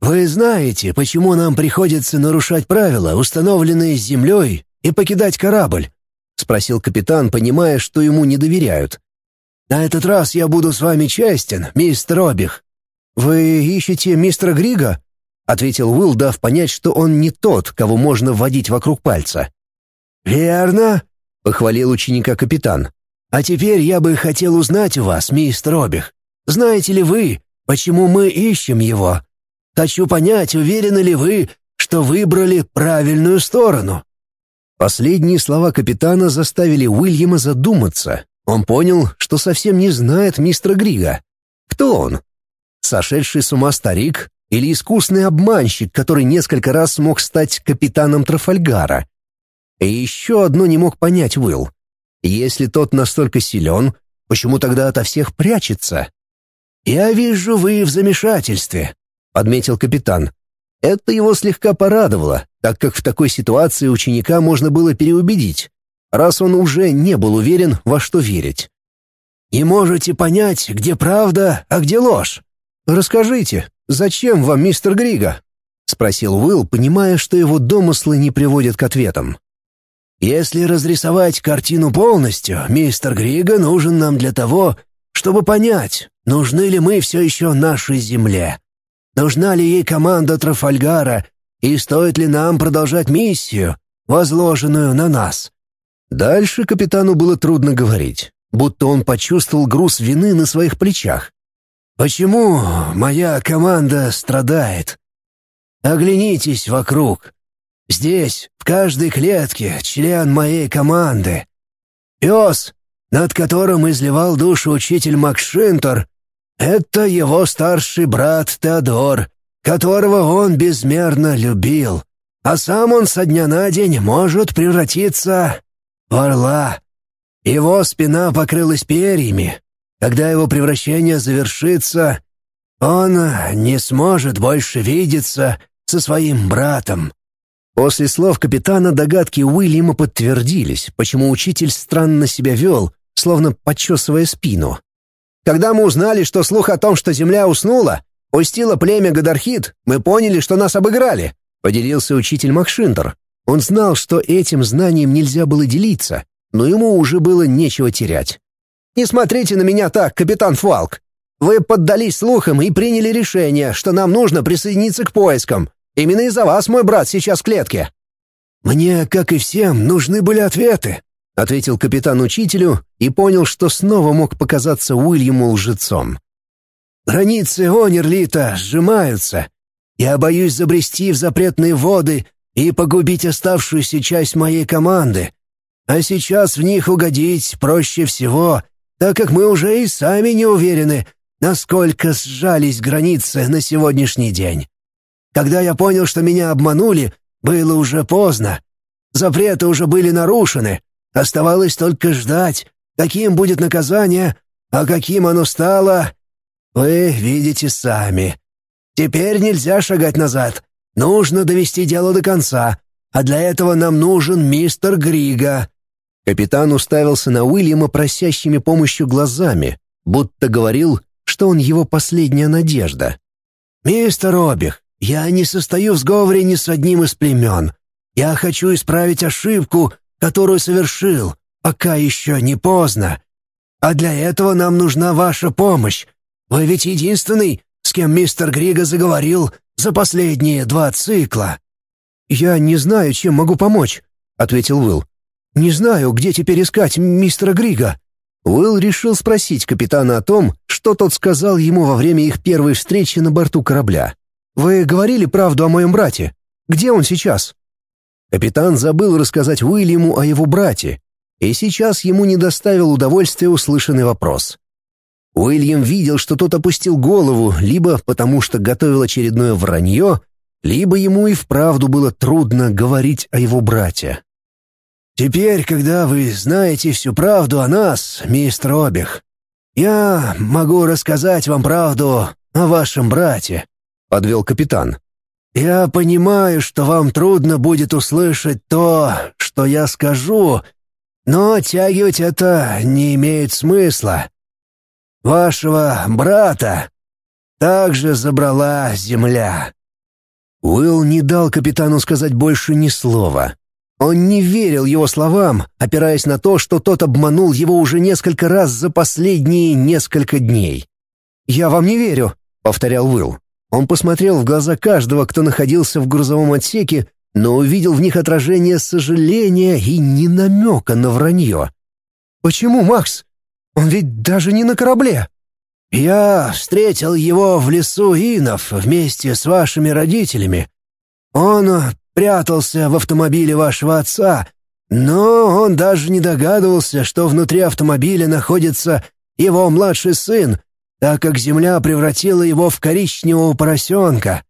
«Вы знаете, почему нам приходится нарушать правила, установленные Землей и покидать корабль?» — спросил капитан, понимая, что ему не доверяют. «На этот раз я буду с вами честен, мистер Обих». «Вы ищете мистера Грига?» — ответил Уилл, дав понять, что он не тот, кого можно вводить вокруг пальца. «Верно», — похвалил ученика капитан. «А теперь я бы хотел узнать у вас, мистер Обих, знаете ли вы, почему мы ищем его? Хочу понять, уверены ли вы, что выбрали правильную сторону?» Последние слова капитана заставили Уильяма задуматься. Он понял, что совсем не знает мистера Грига. Кто он? Сошедший с ума старик или искусный обманщик, который несколько раз смог стать капитаном Трафальгара? И еще одно не мог понять Уилл. Если тот настолько силен, Почему тогда ото всех прячется? «Я вижу, вы в замешательстве», — подметил капитан. Это его слегка порадовало, так как в такой ситуации ученика можно было переубедить, раз он уже не был уверен, во что верить. «Не можете понять, где правда, а где ложь?» «Расскажите, зачем вам мистер Грига?» — спросил Уилл, понимая, что его домыслы не приводят к ответам. «Если разрисовать картину полностью, мистер Грига нужен нам для того, чтобы понять, нужны ли мы все еще нашей земле. Нужна ли ей команда Трафальгара и стоит ли нам продолжать миссию, возложенную на нас?» Дальше капитану было трудно говорить, будто он почувствовал груз вины на своих плечах. «Почему моя команда страдает? Оглянитесь вокруг. Здесь, в каждой клетке, член моей команды. Пес, над которым изливал душу учитель Макшинтор, это его старший брат Теодор, которого он безмерно любил, а сам он со дня на день может превратиться в орла. Его спина покрылась перьями. Когда его превращение завершится, он не сможет больше видеться со своим братом. После слов капитана догадки Уильяма подтвердились, почему учитель странно себя вел, словно почесывая спину. Когда мы узнали, что слух о том, что Земля уснула, пустила племя Гадархит, мы поняли, что нас обыграли», — поделился учитель Макшинтер. Он знал, что этим знанием нельзя было делиться, но ему уже было нечего терять. «Не смотрите на меня так, капитан Фалк. Вы поддались слухам и приняли решение, что нам нужно присоединиться к поискам. Именно из-за вас мой брат сейчас в клетке». «Мне, как и всем, нужны были ответы», — ответил капитан учителю и понял, что снова мог показаться Уильяму лжецом. «Границы Онерлита сжимаются. Я боюсь забрести в запретные воды и погубить оставшуюся часть моей команды. А сейчас в них угодить проще всего, так как мы уже и сами не уверены, насколько сжались границы на сегодняшний день. Когда я понял, что меня обманули, было уже поздно. Запреты уже были нарушены, Оставалось только ждать, каким будет наказание, а каким оно стало, вы видите сами. Теперь нельзя шагать назад. Нужно довести дело до конца, а для этого нам нужен мистер Грига». Капитан уставился на Уильяма просящими помощью глазами, будто говорил, что он его последняя надежда. «Мистер Обих, я не состою в сговоре ни с одним из племен. Я хочу исправить ошибку, которую совершил, пока еще не поздно. А для этого нам нужна ваша помощь. Вы ведь единственный, с кем мистер Грига заговорил за последние два цикла». «Я не знаю, чем могу помочь», — ответил Уилл. «Не знаю, где теперь искать мистера Грига». Уилл решил спросить капитана о том, что тот сказал ему во время их первой встречи на борту корабля. «Вы говорили правду о моем брате. Где он сейчас?» Капитан забыл рассказать Уильяму о его брате, и сейчас ему не доставил удовольствия услышанный вопрос. Уильям видел, что тот опустил голову, либо потому что готовил очередное вранье, либо ему и вправду было трудно говорить о его брате. «Теперь, когда вы знаете всю правду о нас, мистер Обих, я могу рассказать вам правду о вашем брате», — подвел капитан. «Я понимаю, что вам трудно будет услышать то, что я скажу, но оттягивать это не имеет смысла. Вашего брата также забрала земля». Уилл не дал капитану сказать больше ни слова. Он не верил его словам, опираясь на то, что тот обманул его уже несколько раз за последние несколько дней. «Я вам не верю», — повторял Уилл. Он посмотрел в глаза каждого, кто находился в грузовом отсеке, но увидел в них отражение сожаления и не намека на вранье. «Почему, Макс? Он ведь даже не на корабле!» «Я встретил его в лесу Инов вместе с вашими родителями. Он прятался в автомобиле вашего отца, но он даже не догадывался, что внутри автомобиля находится его младший сын, так как земля превратила его в коричневого поросенка.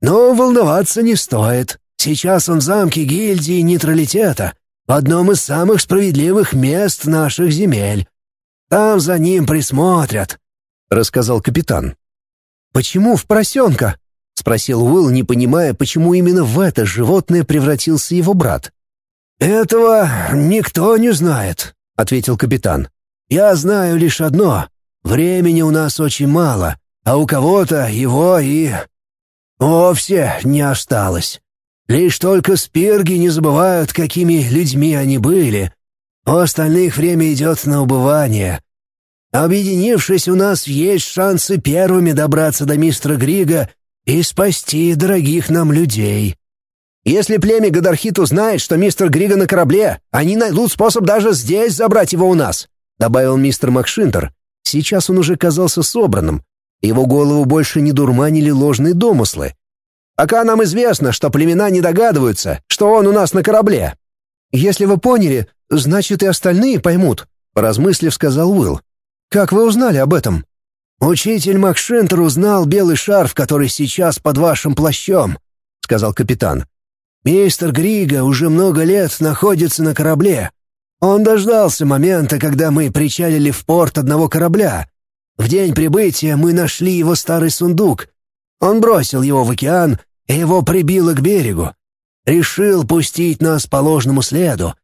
Но волноваться не стоит. Сейчас он в замке гильдии нейтралитета, в одном из самых справедливых мест наших земель. Там за ним присмотрят», — рассказал капитан. «Почему в поросенка?» — спросил Уилл, не понимая, почему именно в это животное превратился его брат. «Этого никто не знает», — ответил капитан. «Я знаю лишь одно. Времени у нас очень мало, а у кого-то его и... вовсе не осталось. Лишь только спирги не забывают, какими людьми они были. У остальных время идет на убывание. Объединившись, у нас есть шансы первыми добраться до мистера Грига и спасти дорогих нам людей. Если племя Гадархит узнает, что мистер Грига на корабле, они найдут способ даже здесь забрать его у нас», — добавил мистер Макшинтер. Сейчас он уже казался собранным. Его голову больше не дурманили ложные домыслы. Пока нам известно, что племена не догадываются, что он у нас на корабле. Если вы поняли, значит и остальные поймут, поразмыслив, сказал Уилл. Как вы узнали об этом? Учитель Макшинтер узнал белый шарф, который сейчас под вашим плащом, сказал капитан. Мистер Грига уже много лет находится на корабле. Он дождался момента, когда мы причалили в порт одного корабля. В день прибытия мы нашли его старый сундук, он бросил его в океан, и его прибило к берегу. Решил пустить нас по ложному следу.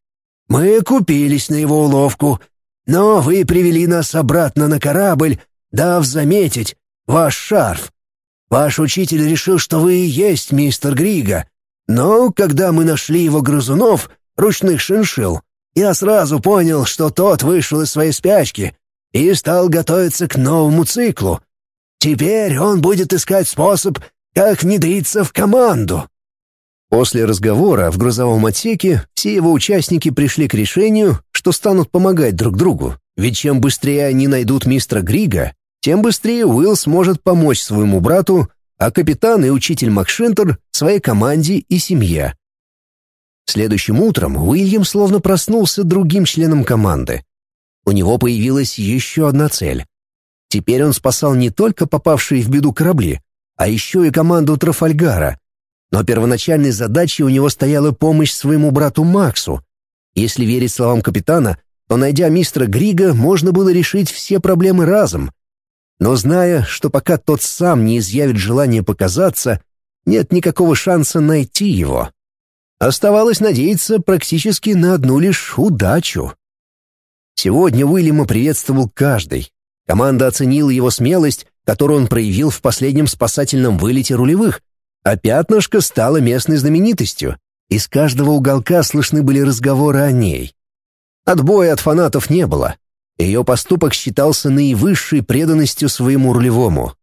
Мы купились на его уловку, но вы привели нас обратно на корабль, дав заметить ваш шарф. Ваш учитель решил, что вы и есть мистер Грига. Но когда мы нашли его грызунов, ручных шиншил, я сразу понял, что тот вышел из своей спячки и стал готовиться к новому циклу. Теперь он будет искать способ, как внедриться в команду». После разговора в грузовом отсеке все его участники пришли к решению, что станут помогать друг другу, ведь чем быстрее они найдут мистера Грига, тем быстрее Уилл сможет помочь своему брату, а капитан и учитель Макшинтер — своей команде и семье. Следующим утром Уильям словно проснулся другим членом команды. У него появилась еще одна цель Теперь он спасал не только попавшие в беду корабли, а еще и команду Трафальгара. Но первоначальной задачей у него стояла помощь своему брату Максу. Если верить словам капитана, то, найдя мистера Грига, можно было решить все проблемы разом. Но зная, что пока тот сам не изъявит желание показаться, нет никакого шанса найти его. Оставалось надеяться практически на одну лишь удачу. Сегодня Уильяма приветствовал каждый, Команда оценила его смелость, которую он проявил в последнем спасательном вылете рулевых, а пятнышко стало местной знаменитостью. Из каждого уголка слышны были разговоры о ней. Отбоя от фанатов не было. Ее поступок считался наивысшей преданностью своему рулевому.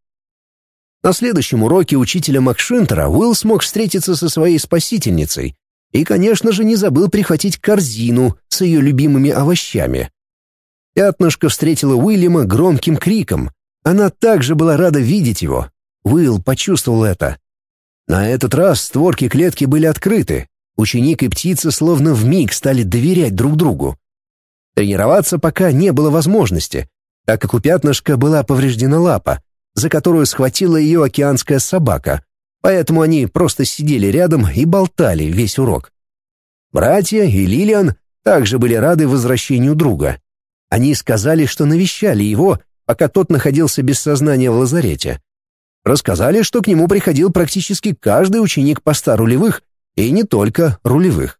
На следующем уроке учителя Макшинтера Уилл смог встретиться со своей спасительницей и, конечно же, не забыл прихватить корзину с ее любимыми овощами. Пятнышко встретила Уильяма громким криком. Она также была рада видеть его. Уилл почувствовал это. На этот раз створки клетки были открыты. Ученик и птица словно вмиг стали доверять друг другу. Тренироваться пока не было возможности, так как у пятнышка была повреждена лапа, за которую схватила ее океанская собака, поэтому они просто сидели рядом и болтали весь урок. Братья и Лилиан также были рады возвращению друга. Они сказали, что навещали его, пока тот находился без сознания в лазарете. Рассказали, что к нему приходил практически каждый ученик поста рулевых, и не только рулевых.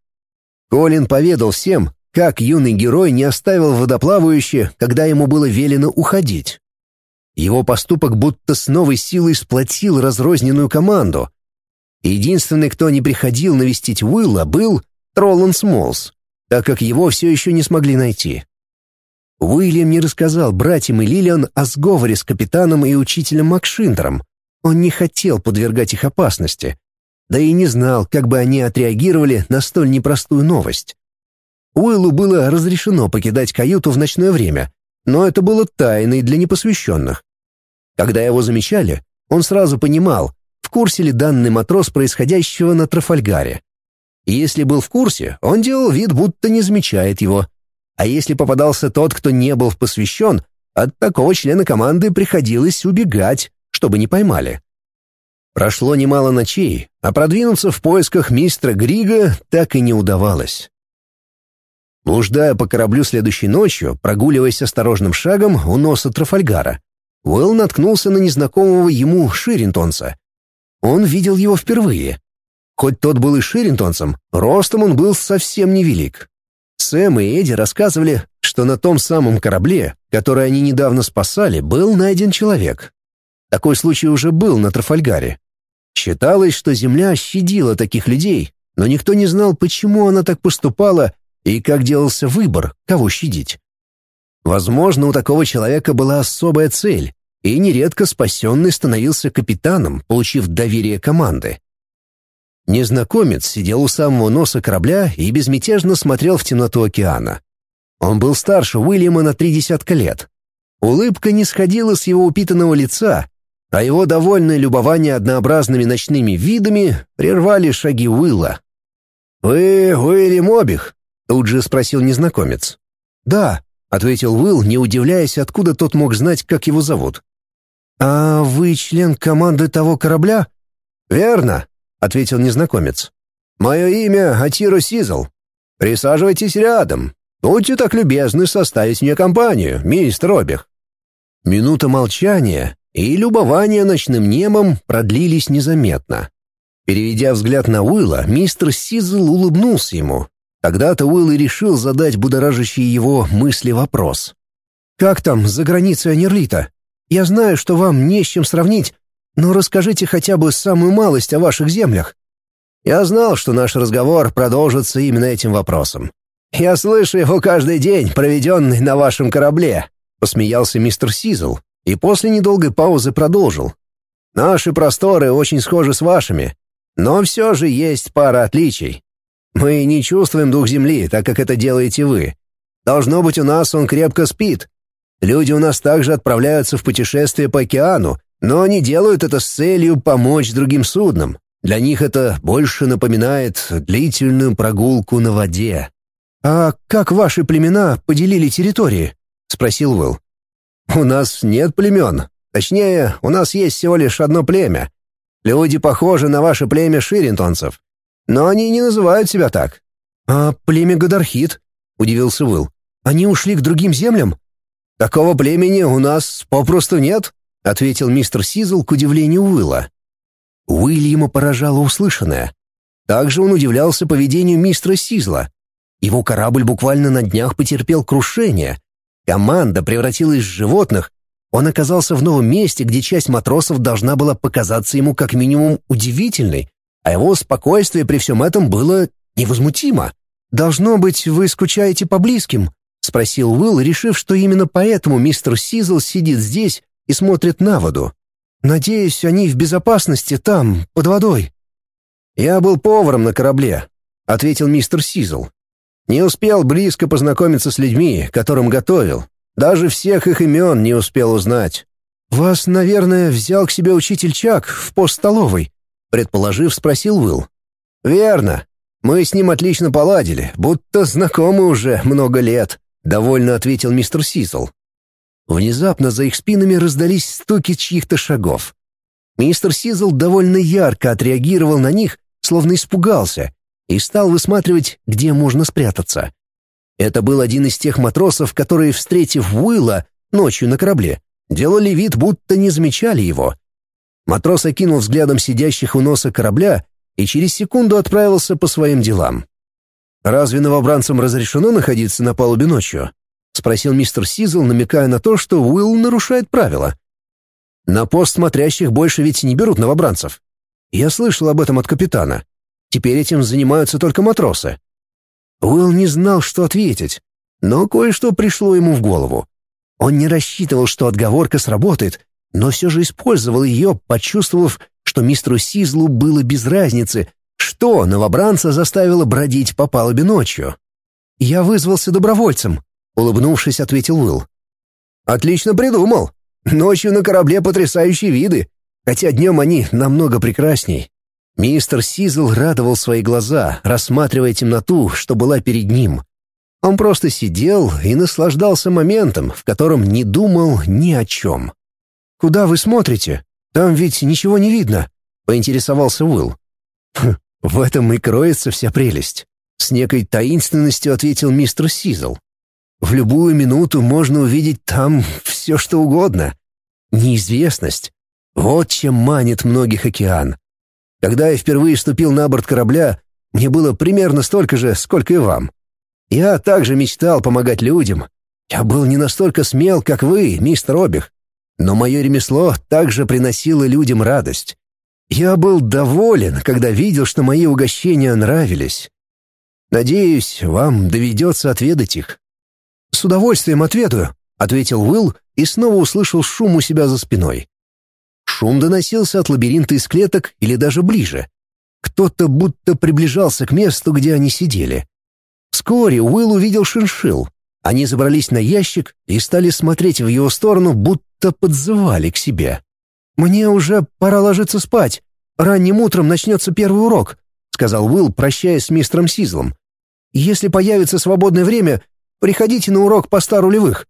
Колин поведал всем, как юный герой не оставил водоплавающее, когда ему было велено уходить. Его поступок будто с новой силой сплотил разрозненную команду. Единственный, кто не приходил навестить Уилла, был Троллан Смолс, так как его все еще не смогли найти. Уильям не рассказал братьям и Лилиан о сговоре с капитаном и учителем Макшинтером. Он не хотел подвергать их опасности, да и не знал, как бы они отреагировали на столь непростую новость. Уиллу было разрешено покидать каюту в ночное время, но это было тайной для непосвященных. Когда его замечали, он сразу понимал, в курсе ли данный матрос происходящего на Трафальгаре. И если был в курсе, он делал вид, будто не замечает его, а если попадался тот, кто не был посвящен, от такого члена команды приходилось убегать, чтобы не поймали. Прошло немало ночей, а продвинуться в поисках мистера Грига так и не удавалось. Блуждая по кораблю следующей ночью, прогуливаясь осторожным шагом у носа Трафальгара, Уэлл наткнулся на незнакомого ему Ширинтонца. Он видел его впервые. Хоть тот был и Ширинтонцем, ростом он был совсем невелик. Сэм и Эдди рассказывали, что на том самом корабле, который они недавно спасали, был найден человек. Такой случай уже был на Трафальгаре. Считалось, что Земля щадила таких людей, но никто не знал, почему она так поступала и как делался выбор, кого щадить. Возможно, у такого человека была особая цель, и нередко спасенный становился капитаном, получив доверие команды. Незнакомец сидел у самого носа корабля и безмятежно смотрел в темноту океана. Он был старше Уильяма на три десятка лет. Улыбка не сходила с его упитанного лица, а его довольное любование однообразными ночными видами прервали шаги Уилла. «Вы Уильям Обих?» — тут же спросил незнакомец. «Да», — ответил Уилл, не удивляясь, откуда тот мог знать, как его зовут. «А вы член команды того корабля?» «Верно», — ответил незнакомец. «Мое имя Атиро Сизл. Присаживайтесь рядом. Будьте так любезны составить мне компанию, мистер Обих». Минута молчания и любование ночным небом продлились незаметно. Переведя взгляд на Уилла, мистер Сизл улыбнулся ему. Тогда-то Уилл и решил задать будоражащий его мысли вопрос. «Как там за границей Анерлита? Я знаю, что вам не с чем сравнить, но расскажите хотя бы самую малость о ваших землях. Я знал, что наш разговор продолжится именно этим вопросом. Я слышу его каждый день, проведенный на вашем корабле, посмеялся мистер Сизл и после недолгой паузы продолжил. Наши просторы очень схожи с вашими, но все же есть пара отличий. Мы не чувствуем дух земли, так как это делаете вы. Должно быть, у нас он крепко спит. Люди у нас также отправляются в путешествие по океану, но они делают это с целью помочь другим суднам. Для них это больше напоминает длительную прогулку на воде. «А как ваши племена поделили территории?» — спросил Уилл. «У нас нет племен. Точнее, у нас есть всего лишь одно племя. Люди похожи на ваше племя ширинтонцев. Но они не называют себя так». «А племя Гадархит?» — удивился Уилл. «Они ушли к другим землям?» «Такого племени у нас попросту нет», — ответил мистер Сизл к удивлению Уилла. Уильяма поражало услышанное. Также он удивлялся поведению мистера Сизла. Его корабль буквально на днях потерпел крушение. Команда превратилась в животных. Он оказался в новом месте, где часть матросов должна была показаться ему как минимум удивительной, а его спокойствие при всем этом было невозмутимо. «Должно быть, вы скучаете по близким?» — спросил Уилл, решив, что именно поэтому мистер Сизл сидит здесь и смотрит на воду. «Надеюсь, они в безопасности там, под водой». «Я был поваром на корабле», — ответил мистер Сизл. «Не успел близко познакомиться с людьми, которым готовил. Даже всех их имен не успел узнать». «Вас, наверное, взял к себе учитель Чак в пост столовой», — предположив, спросил Уилл. «Верно. Мы с ним отлично поладили, будто знакомы уже много лет», — довольно ответил мистер Сизл. Внезапно за их спинами раздались стуки чьих-то шагов. Мистер Сизл довольно ярко отреагировал на них, словно испугался, и стал высматривать, где можно спрятаться. Это был один из тех матросов, которые, встретив Уилла ночью на корабле, делали вид, будто не замечали его. Матрос окинул взглядом сидящих у носа корабля и через секунду отправился по своим делам. «Разве новобранцам разрешено находиться на палубе ночью?» — спросил мистер Сизл, намекая на то, что Уилл нарушает правила. «На пост смотрящих больше ведь не берут новобранцев. Я слышал об этом от капитана. Теперь этим занимаются только матросы». Уилл не знал, что ответить, но кое-что пришло ему в голову. Он не рассчитывал, что отговорка сработает, но все же использовал ее, почувствовав, что мистеру Сизлу было без разницы, что новобранца заставило бродить по палубе ночью. «Я вызвался добровольцем», улыбнувшись, ответил Уилл. Отлично придумал. Ночью на корабле потрясающие виды, хотя днем они намного прекрасней. Мистер Сизл радовал свои глаза, рассматривая темноту, что была перед ним. Он просто сидел и наслаждался моментом, в котором не думал ни о чем. «Куда вы смотрите? Там ведь ничего не видно», — поинтересовался Уилл. «Хм, «В этом и кроется вся прелесть. С некой таинственностью ответил мистер Сизл. В любую минуту можно увидеть там все, что угодно. Неизвестность. Вот чем манит многих океан. Когда я впервые ступил на борт корабля, мне было примерно столько же, сколько и вам. Я также мечтал помогать людям. Я был не настолько смел, как вы, мистер Обих. Но мое ремесло также приносило людям радость. Я был доволен, когда видел, что мои угощения нравились. Надеюсь, вам доведется отведать их. «С удовольствием отведаю», — ответил Уилл и снова услышал шум у себя за спиной. Шум доносился от лабиринта из клеток или даже ближе. Кто-то будто приближался к месту, где они сидели. Вскоре Уилл увидел шиншил. Они забрались на ящик и стали смотреть в его сторону, будто подзывали к себе. «Мне уже пора ложиться спать. Ранним утром начнется первый урок», — сказал Уилл, прощаясь с мистером Сизлом. «Если появится свободное время, приходите на урок по стару рулевых.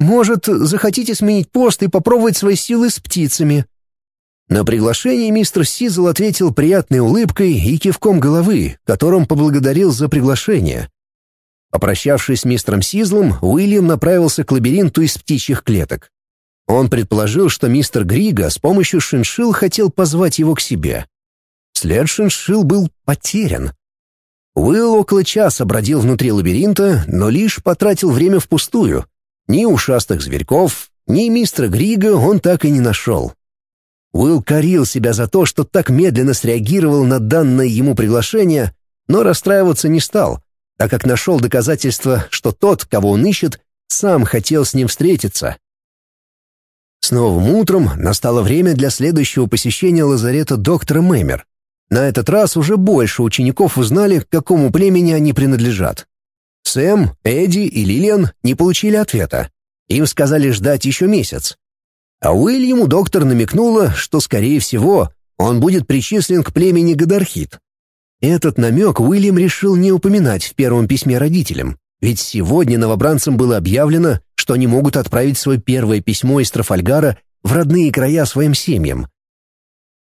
Может, захотите сменить пост и попробовать свои силы с птицами». На приглашение мистер Сизл ответил приятной улыбкой и кивком головы, которым поблагодарил за приглашение. Попрощавшись с мистером Сизлом, Уильям направился к лабиринту из птичьих клеток. Он предположил, что мистер Грига с помощью шиншил хотел позвать его к себе. След шиншил был потерян. Уилл около часа бродил внутри лабиринта, но лишь потратил время впустую. Ни ушастых зверьков, ни мистера Грига он так и не нашел. Уилл корил себя за то, что так медленно среагировал на данное ему приглашение, но расстраиваться не стал, так как нашел доказательства, что тот, кого он ищет, сам хотел с ним встретиться. С новым утром настало время для следующего посещения лазарета доктора Мэмер. На этот раз уже больше учеников узнали, к какому племени они принадлежат. Сэм, Эдди и Лилиан не получили ответа. Им сказали ждать еще месяц. А Уильяму доктор намекнула, что, скорее всего, он будет причислен к племени Гадархит. Этот намек Уильям решил не упоминать в первом письме родителям, ведь сегодня новобранцам было объявлено, что они могут отправить свое первое письмо из Трафальгара в родные края своим семьям.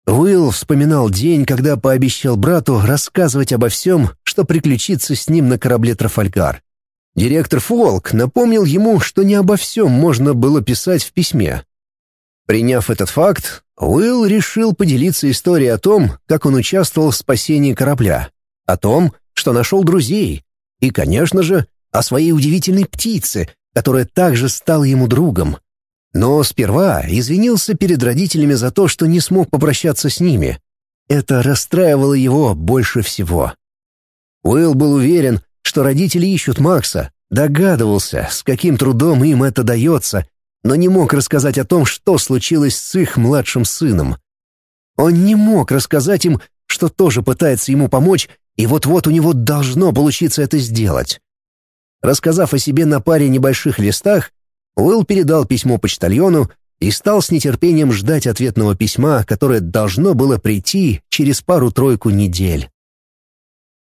Уилл вспоминал день, когда пообещал брату рассказывать обо всем, что приключится с ним на корабле Трафальгар. Директор Фолк напомнил ему, что не обо всем можно было писать в письме, Приняв этот факт, Уилл решил поделиться историей о том, как он участвовал в спасении корабля, о том, что нашел друзей, и, конечно же, о своей удивительной птице, которая также стала ему другом. Но сперва извинился перед родителями за то, что не смог попрощаться с ними. Это расстраивало его больше всего. Уилл был уверен, что родители ищут Макса, догадывался, с каким трудом им это дается, но не мог рассказать о том, что случилось с их младшим сыном. Он не мог рассказать им, что тоже пытается ему помочь, и вот-вот у него должно получиться это сделать. Рассказав о себе на паре небольших листах, Уилл передал письмо почтальону и стал с нетерпением ждать ответного письма, которое должно было прийти через пару-тройку недель.